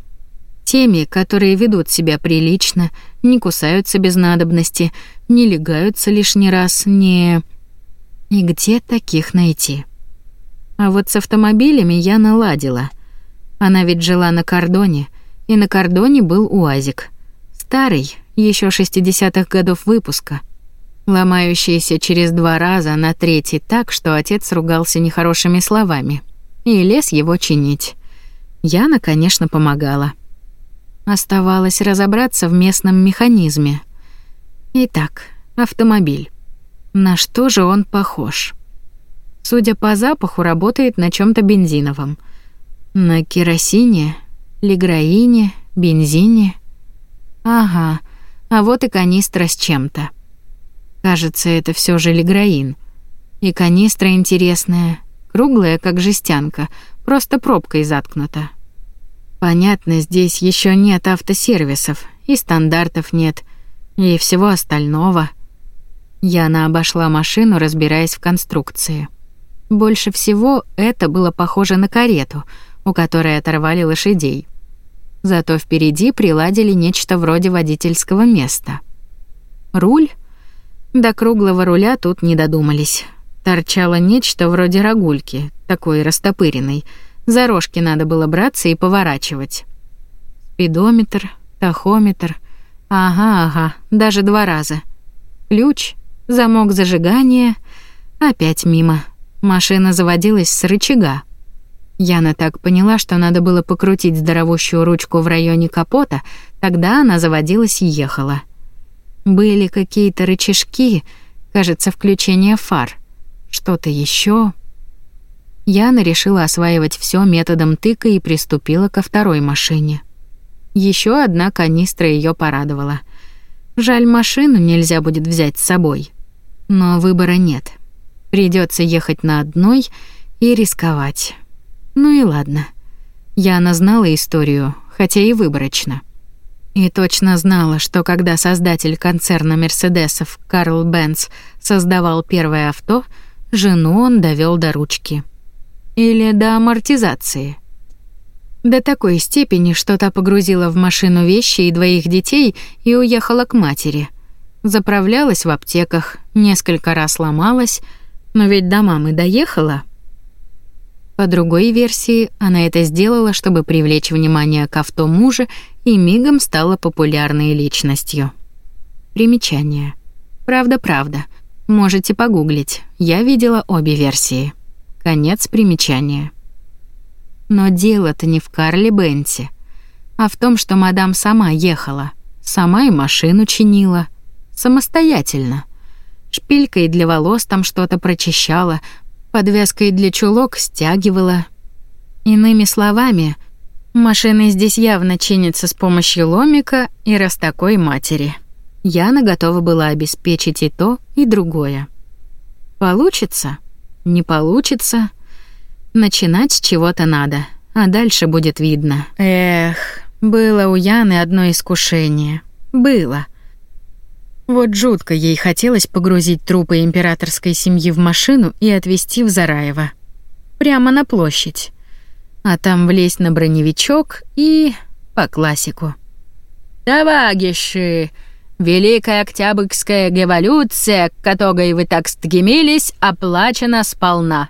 Теми, которые ведут себя прилично, не кусаются без надобности, не легаются лишний раз, не... И где таких найти? А вот с автомобилями я наладила. Она ведь жила на кордоне, и на кордоне был УАЗик. Старый, еще шестидесятых годов выпуска — ломающийся через два раза на третий так, что отец ругался нехорошими словами и лез его чинить. Яна, конечно, помогала. Оставалось разобраться в местном механизме. Итак, автомобиль. На что же он похож? Судя по запаху, работает на чем то бензиновом. На керосине, лиграине, бензине. Ага, а вот и канистра с чем-то. Кажется, это все же лиграин. И канистра интересная, круглая, как жестянка, просто пробкой заткнута. Понятно, здесь еще нет автосервисов, и стандартов нет, и всего остального. Я на обошла машину, разбираясь в конструкции. Больше всего это было похоже на карету, у которой оторвали лошадей. Зато впереди приладили нечто вроде водительского места. Руль? До круглого руля тут не додумались. Торчало нечто вроде рогульки, такой растопыренной. За рожки надо было браться и поворачивать. Спидометр, тахометр. Ага, ага, даже два раза. Ключ, замок зажигания. Опять мимо. Машина заводилась с рычага. Яна так поняла, что надо было покрутить здоровущую ручку в районе капота, тогда она заводилась и ехала. Были какие-то рычажки, кажется, включение фар — что-то еще. Яна решила осваивать все методом тыка и приступила ко второй машине. Еще одна канистра ее порадовала. Жаль, машину нельзя будет взять с собой. Но выбора нет. Придется ехать на одной и рисковать. Ну и ладно. Яна знала историю, хотя и выборочно. И точно знала, что когда создатель концерна Мерседесов Карл Бенц создавал первое авто — жену он довел до ручки. Или до амортизации. До такой степени, что та погрузила в машину вещи и двоих детей и уехала к матери. Заправлялась в аптеках, несколько раз ломалась, но ведь до мамы доехала. По другой версии, она это сделала, чтобы привлечь внимание к авто мужа и мигом стала популярной личностью. Примечание. Правда-правда, Можете погуглить. Я видела обе версии. Конец примечания. Но дело-то не в Карле Бенте, а в том, что мадам сама ехала, сама и машину чинила, самостоятельно. Шпилькой для волос там что-то прочищала, подвязкой для чулок стягивала. Иными словами, машины здесь явно чинятся с помощью ломика и растакой матери. Яна готова была обеспечить и то, и другое. Получится? Не получится? Начинать с чего-то надо, а дальше будет видно. Эх, было у Яны одно искушение. Было. Вот жутко ей хотелось погрузить трупы императорской семьи в машину и отвезти в Зараево. Прямо на площадь. А там влезть на броневичок и... по классику. «Давай, Геши!» Великая Октябрьская революция, к которой вы так стремились, оплачена сполна.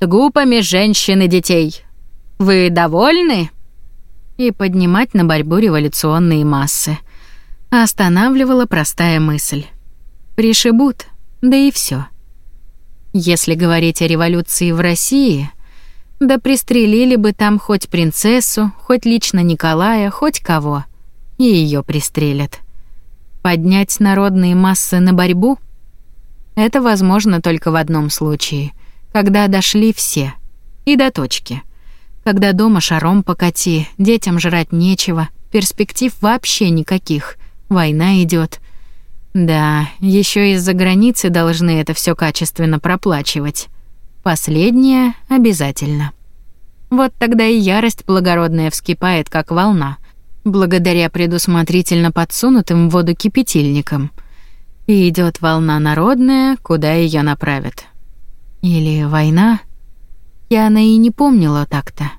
Группами женщин и детей. Вы довольны?» И поднимать на борьбу революционные массы. Останавливала простая мысль. Пришибут, да и все. Если говорить о революции в России, да пристрелили бы там хоть принцессу, хоть лично Николая, хоть кого, и ее пристрелят. Поднять народные массы на борьбу? Это возможно только в одном случае, когда дошли все. И до точки. Когда дома шаром покати, детям жрать нечего, перспектив вообще никаких, война идет. Да, еще из-за границы должны это все качественно проплачивать. Последнее обязательно. Вот тогда и ярость благородная вскипает, как волна — благодаря предусмотрительно подсунутым в воду кипятильникам. И идёт волна народная, куда её направят. Или война. Я она и не помнила так-то.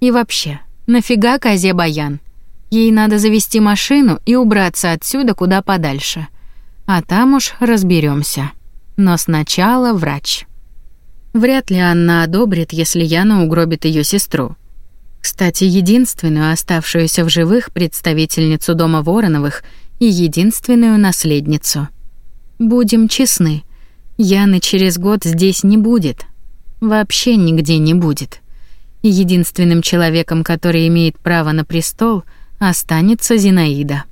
И вообще, нафига козе Баян? Ей надо завести машину и убраться отсюда куда подальше. А там уж разберёмся. Но сначала врач. Вряд ли Анна одобрит, если Яна угробит её сестру. Кстати, единственную оставшуюся в живых представительницу дома Вороновых и единственную наследницу. Будем честны, Яны через год здесь не будет. Вообще нигде не будет. И единственным человеком, который имеет право на престол, останется Зинаида.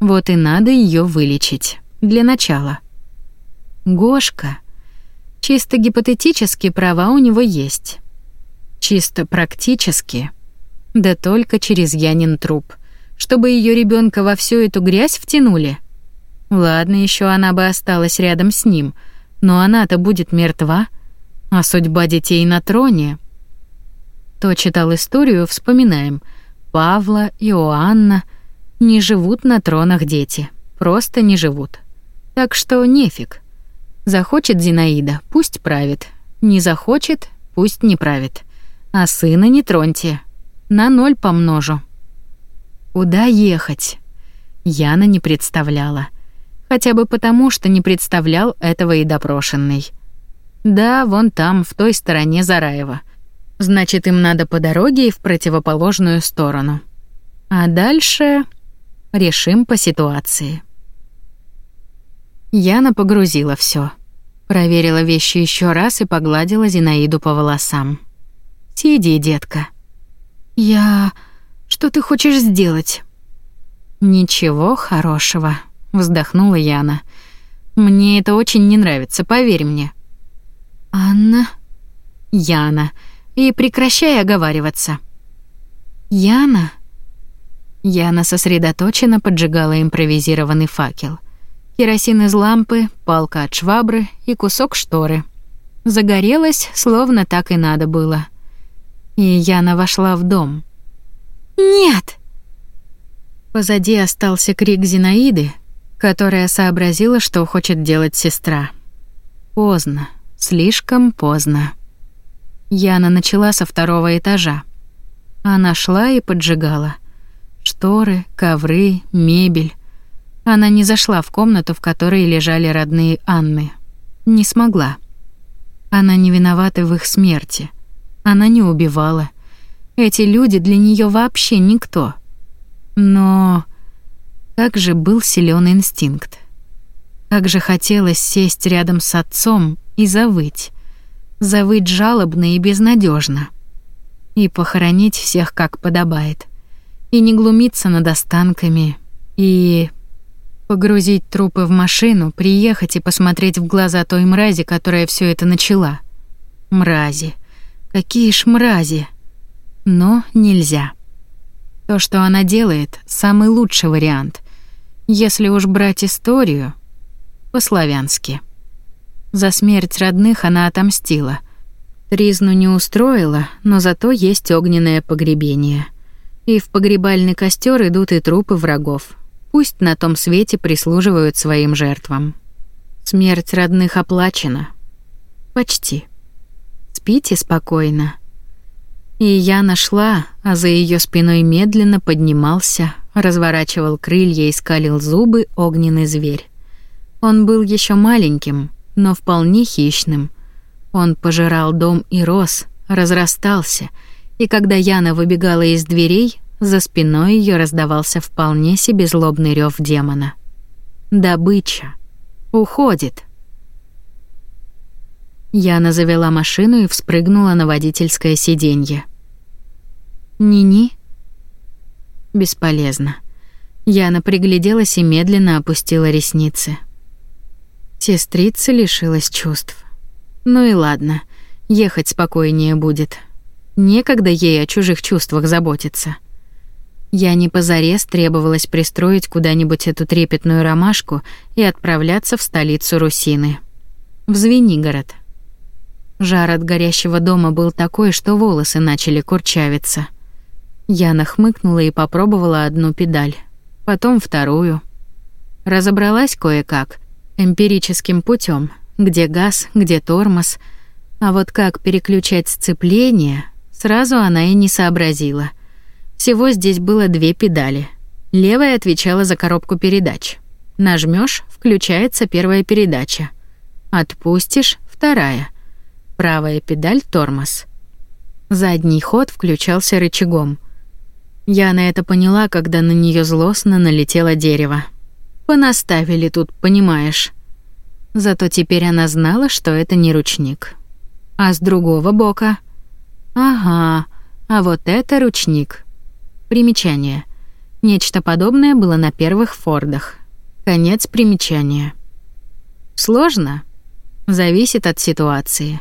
Вот и надо ее вылечить. Для начала. Гошка. Чисто гипотетически права у него есть. Чисто практически – да только через Янин труп. Чтобы ее ребенка во всю эту грязь втянули. Ладно, еще она бы осталась рядом с ним, но она-то будет мертва. А судьба детей на троне. То читал историю, вспоминаем. Павла, Иоанна не живут на тронах дети. Просто не живут. Так что нефиг. Захочет Зинаида, пусть правит. Не захочет, пусть не правит. А сына не троньте на ноль помножу. Куда ехать? Яна не представляла. Хотя бы потому, что не представлял этого и допрошенный. Да, вон там, в той стороне Зараева. Значит, им надо по дороге и в противоположную сторону. А дальше решим по ситуации. Яна погрузила все, Проверила вещи еще раз и погладила Зинаиду по волосам. «Сиди, детка», «Я... Что ты хочешь сделать?» «Ничего хорошего», — вздохнула Яна. «Мне это очень не нравится, поверь мне». «Анна?» «Яна. И прекращай оговариваться». «Яна?» Яна сосредоточенно поджигала импровизированный факел. Керосин из лампы, палка от швабры и кусок шторы. Загорелась, словно так и надо было — и Яна вошла в дом. «Нет!» Позади остался крик Зинаиды, которая сообразила, что хочет делать сестра. Поздно, слишком поздно. Яна начала со второго этажа. Она шла и поджигала. Шторы, ковры, мебель. Она не зашла в комнату, в которой лежали родные Анны. Не смогла. Она не виновата в их смерти. Она не убивала. Эти люди для нее вообще никто. Но как же был силен инстинкт. Как же хотелось сесть рядом с отцом и завыть. Завыть жалобно и безнадежно. И похоронить всех как подобает. И не глумиться над останками. И погрузить трупы в машину, приехать и посмотреть в глаза той мрази, которая все это начала. Мрази. Мрази Какие ж мрази! Но нельзя. То, что она делает, самый лучший вариант. Если уж брать историю, по-славянски. За смерть родных она отомстила. Тризну не устроила, но зато есть огненное погребение. И в погребальный костер идут и трупы врагов. Пусть на том свете прислуживают своим жертвам. Смерть родных оплачена. Почти спите спокойно». И я нашла, а за ее спиной медленно поднимался, разворачивал крылья и скалил зубы огненный зверь. Он был еще маленьким, но вполне хищным. Он пожирал дом и рос, разрастался, и когда Яна выбегала из дверей, за спиной ее раздавался вполне себе злобный рев демона. «Добыча! Уходит!» Яна завела машину и вспрыгнула на водительское сиденье. «Ни-ни?» «Бесполезно». Яна пригляделась и медленно опустила ресницы. Сестрица лишилась чувств. Ну и ладно, ехать спокойнее будет. Некогда ей о чужих чувствах заботиться. Я не позарез требовалось пристроить куда-нибудь эту трепетную ромашку и отправляться в столицу Русины. В Звенигород. Жар от горящего дома был такой, что волосы начали курчавиться. Я нахмыкнула и попробовала одну педаль, потом вторую. Разобралась кое-как, эмпирическим путем, где газ, где тормоз. А вот как переключать сцепление, сразу она и не сообразила. Всего здесь было две педали. Левая отвечала за коробку передач. Нажмешь, включается первая передача. Отпустишь — вторая — правая педаль тормоз. Задний ход включался рычагом. Я на это поняла, когда на нее злостно налетело дерево. Понаставили тут, понимаешь. Зато теперь она знала, что это не ручник. А с другого бока... Ага, а вот это ручник. Примечание. Нечто подобное было на первых Фордах. Конец примечания. Сложно? Зависит от ситуации.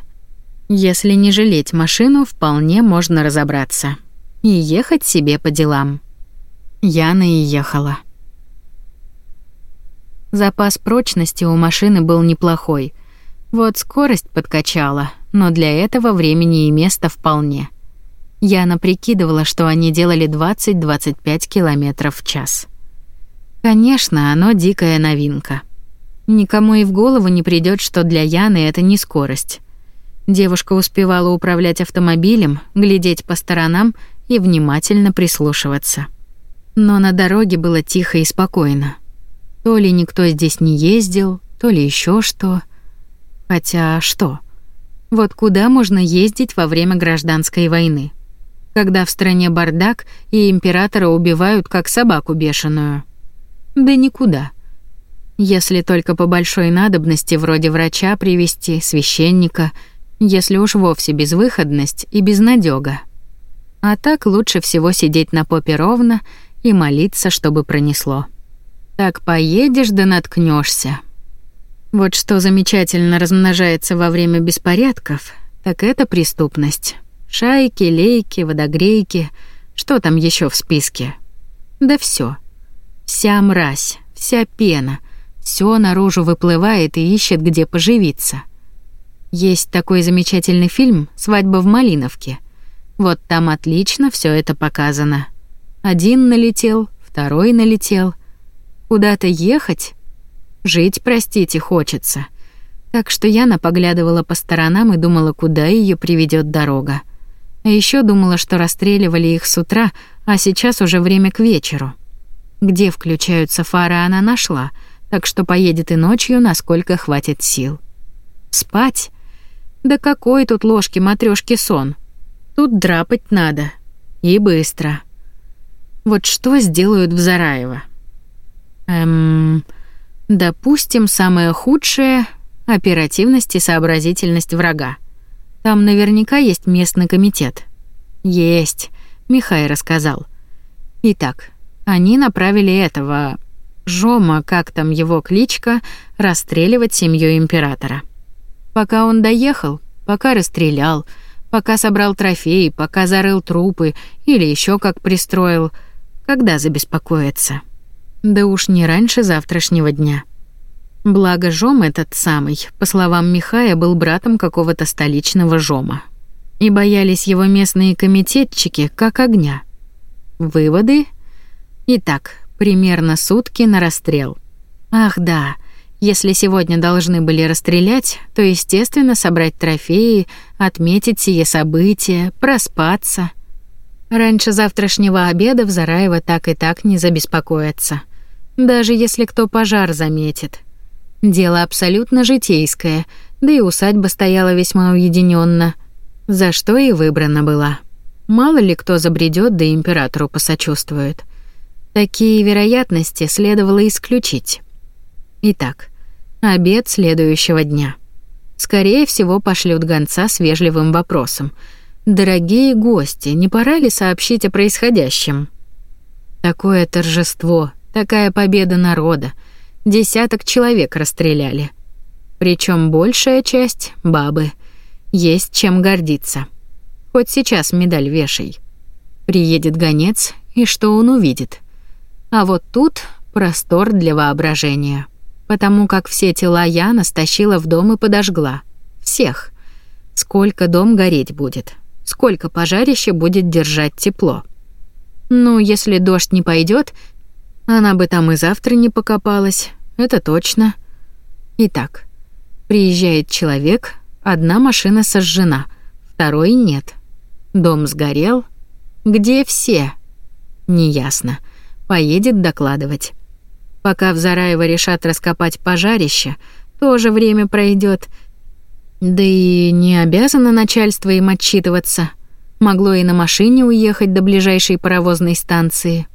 Если не жалеть машину, вполне можно разобраться. И ехать себе по делам. Яна и ехала. Запас прочности у машины был неплохой. Вот скорость подкачала, но для этого времени и места вполне. Яна прикидывала, что они делали 20-25 километров в час. Конечно, оно дикая новинка. Никому и в голову не придет, что для Яны это не скорость. Девушка успевала управлять автомобилем, глядеть по сторонам и внимательно прислушиваться. Но на дороге было тихо и спокойно. То ли никто здесь не ездил, то ли еще что. Хотя что? Вот куда можно ездить во время гражданской войны? Когда в стране бардак и императора убивают как собаку бешеную. Да никуда. Если только по большой надобности вроде врача привести, священника — если уж вовсе безвыходность и безнадёга. А так лучше всего сидеть на попе ровно и молиться, чтобы пронесло. Так поедешь да наткнешься. Вот что замечательно размножается во время беспорядков, так это преступность. Шайки, лейки, водогрейки, что там еще в списке? Да все. Вся мразь, вся пена, все наружу выплывает и ищет, где поживиться — есть такой замечательный фильм «Свадьба в Малиновке». Вот там отлично все это показано. Один налетел, второй налетел. Куда-то ехать? Жить, простите, хочется. Так что я напоглядывала по сторонам и думала, куда ее приведет дорога. А еще думала, что расстреливали их с утра, а сейчас уже время к вечеру. Где включаются фары, она нашла, так что поедет и ночью, насколько хватит сил. Спать? Да какой тут ложки матрешки сон? Тут драпать надо. И быстро. Вот что сделают в Зараево? Эм... Допустим, самое худшее — оперативность и сообразительность врага. Там наверняка есть местный комитет. Есть, Михай рассказал. Итак, они направили этого... Жома, как там его кличка, расстреливать семью императора. Пока он доехал, пока расстрелял, пока собрал трофеи, пока зарыл трупы или еще как пристроил, когда забеспокоиться? Да уж не раньше завтрашнего дня. Благо Жом этот самый, по словам Михая, был братом какого-то столичного Жома. И боялись его местные комитетчики как огня. Выводы? Итак, примерно сутки на расстрел. Ах да, если сегодня должны были расстрелять, то, естественно, собрать трофеи, отметить сие событие, проспаться. Раньше завтрашнего обеда в Зараево так и так не забеспокоятся. Даже если кто пожар заметит. Дело абсолютно житейское, да и усадьба стояла весьма уединенно, за что и выбрана была. Мало ли кто забредет, да императору посочувствует. Такие вероятности следовало исключить. Итак, обед следующего дня. Скорее всего, пошлют гонца с вежливым вопросом. «Дорогие гости, не пора ли сообщить о происходящем?» Такое торжество, такая победа народа. Десяток человек расстреляли. Причем большая часть — бабы. Есть чем гордиться. Хоть сейчас медаль вешай. Приедет гонец, и что он увидит? А вот тут простор для воображения потому как все тела Яна стащила в дом и подожгла. Всех. Сколько дом гореть будет? Сколько пожарище будет держать тепло? Ну, если дождь не пойдет, она бы там и завтра не покопалась, это точно. Итак, приезжает человек, одна машина сожжена, второй нет. Дом сгорел. Где все? Неясно. Поедет докладывать. Пока в Зараево решат раскопать пожарище, тоже время пройдет. Да и не обязано начальство им отчитываться. Могло и на машине уехать до ближайшей паровозной станции.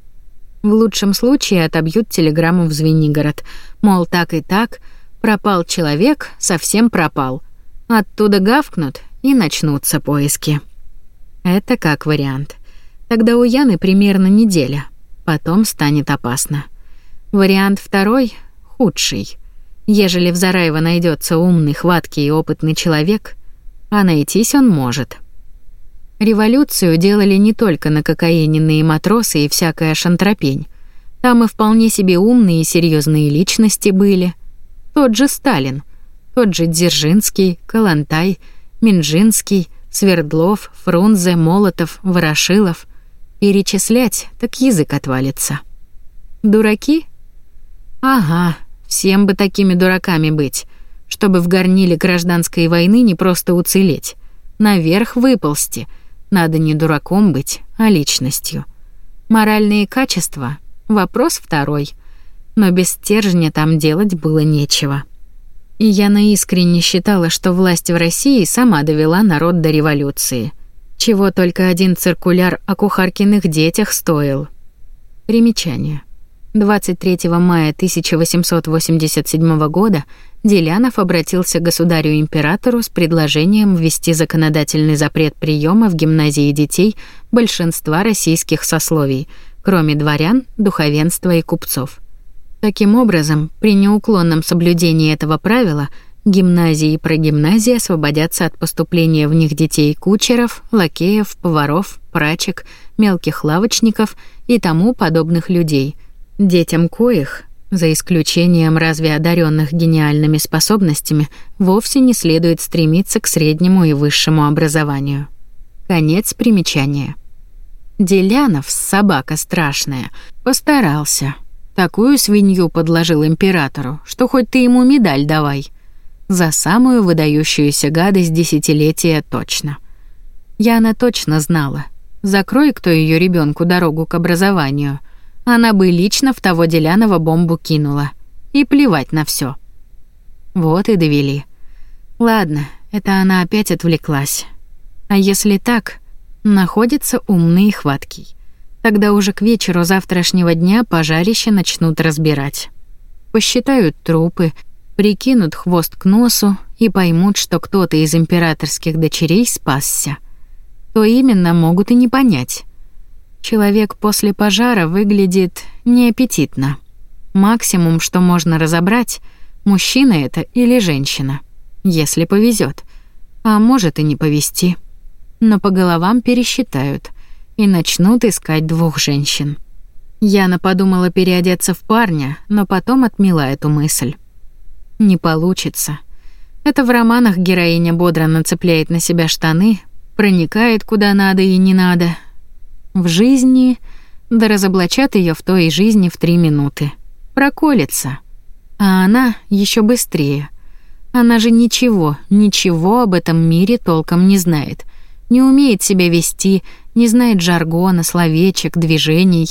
В лучшем случае отобьют телеграмму в Звенигород. Мол, так и так, пропал человек, совсем пропал. Оттуда гавкнут и начнутся поиски. Это как вариант. Тогда у Яны примерно неделя. Потом станет опасно. Вариант второй — худший. Ежели в Зараево найдется умный, хваткий и опытный человек, а найтись он может. Революцию делали не только накокаиненные матросы и всякая шантропень. Там и вполне себе умные и серьезные личности были. Тот же Сталин, тот же Дзержинский, Калантай, Минжинский, Свердлов, Фрунзе, Молотов, Ворошилов. Перечислять, так язык отвалится. Дураки — Ага, всем бы такими дураками быть, чтобы в горниле гражданской войны не просто уцелеть, наверх выползти. Надо не дураком быть, а личностью. Моральные качества — вопрос второй. Но без стержня там делать было нечего. И Яна искренне считала, что власть в России сама довела народ до революции. Чего только один циркуляр о кухаркиных детях стоил. Примечание. 23 мая 1887 года Делянов обратился к государю-императору с предложением ввести законодательный запрет приема в гимназии детей большинства российских сословий, кроме дворян, духовенства и купцов. Таким образом, при неуклонном соблюдении этого правила гимназии и прогимназии освободятся от поступления в них детей кучеров, лакеев, поваров, прачек, мелких лавочников и тому подобных людей – Детям коих, за исключением разве одаренных гениальными способностями, вовсе не следует стремиться к среднему и высшему образованию. Конец примечания. Делянов, собака страшная, постарался. Такую свинью подложил императору, что хоть ты ему медаль давай. За самую выдающуюся гадость десятилетия точно. Яна точно знала. Закрой кто ее ребенку дорогу к образованию — она бы лично в того Делянова бомбу кинула. И плевать на все. Вот и довели. Ладно, это она опять отвлеклась. А если так, находится умный и хваткий. Тогда уже к вечеру завтрашнего дня пожарище начнут разбирать. Посчитают трупы, прикинут хвост к носу и поймут, что кто-то из императорских дочерей спасся. То именно могут и не понять человек после пожара выглядит неаппетитно. Максимум, что можно разобрать, мужчина это или женщина, если повезет, а может и не повезти. Но по головам пересчитают и начнут искать двух женщин. Яна подумала переодеться в парня, но потом отмела эту мысль. Не получится. Это в романах героиня бодро нацепляет на себя штаны, проникает куда надо и не надо, в жизни... Да разоблачат ее в той жизни в три минуты. Проколется. А она еще быстрее. Она же ничего, ничего об этом мире толком не знает. Не умеет себя вести, не знает жаргона, словечек, движений.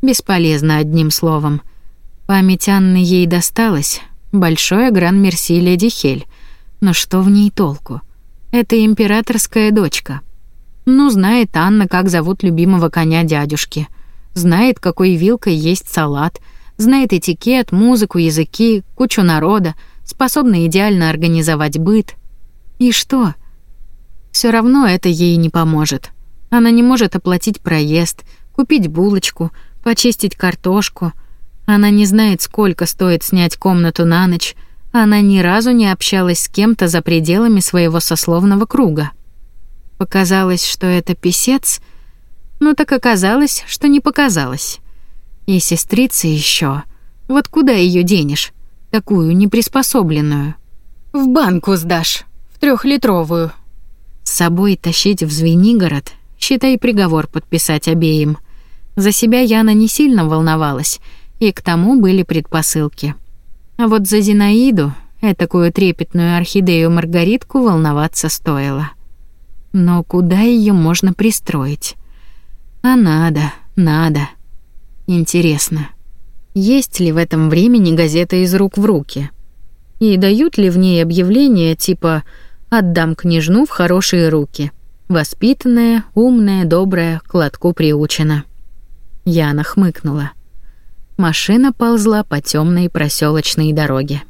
Бесполезно одним словом. Память Анны ей досталась. Большое гран-мерси леди Хель. Но что в ней толку? Это императорская дочка — ну, знает Анна, как зовут любимого коня дядюшки. Знает, какой вилкой есть салат. Знает этикет, музыку, языки, кучу народа. Способна идеально организовать быт. И что? Все равно это ей не поможет. Она не может оплатить проезд, купить булочку, почистить картошку. Она не знает, сколько стоит снять комнату на ночь. Она ни разу не общалась с кем-то за пределами своего сословного круга. Показалось, что это писец, но так оказалось, что не показалось. И сестрица еще. Вот куда ее денешь? Такую неприспособленную. В банку сдашь, в трехлитровую. С собой тащить в Звенигород, считай приговор подписать обеим. За себя Яна не сильно волновалась, и к тому были предпосылки. А вот за Зинаиду, этакую трепетную орхидею Маргаритку, волноваться стоило. Но куда ее можно пристроить? А надо, надо. Интересно, есть ли в этом времени газета из рук в руки? И дают ли в ней объявления типа «Отдам княжну в хорошие руки»? Воспитанная, умная, добрая, к лотку приучена. Яна хмыкнула. Машина ползла по темной проселочной дороге.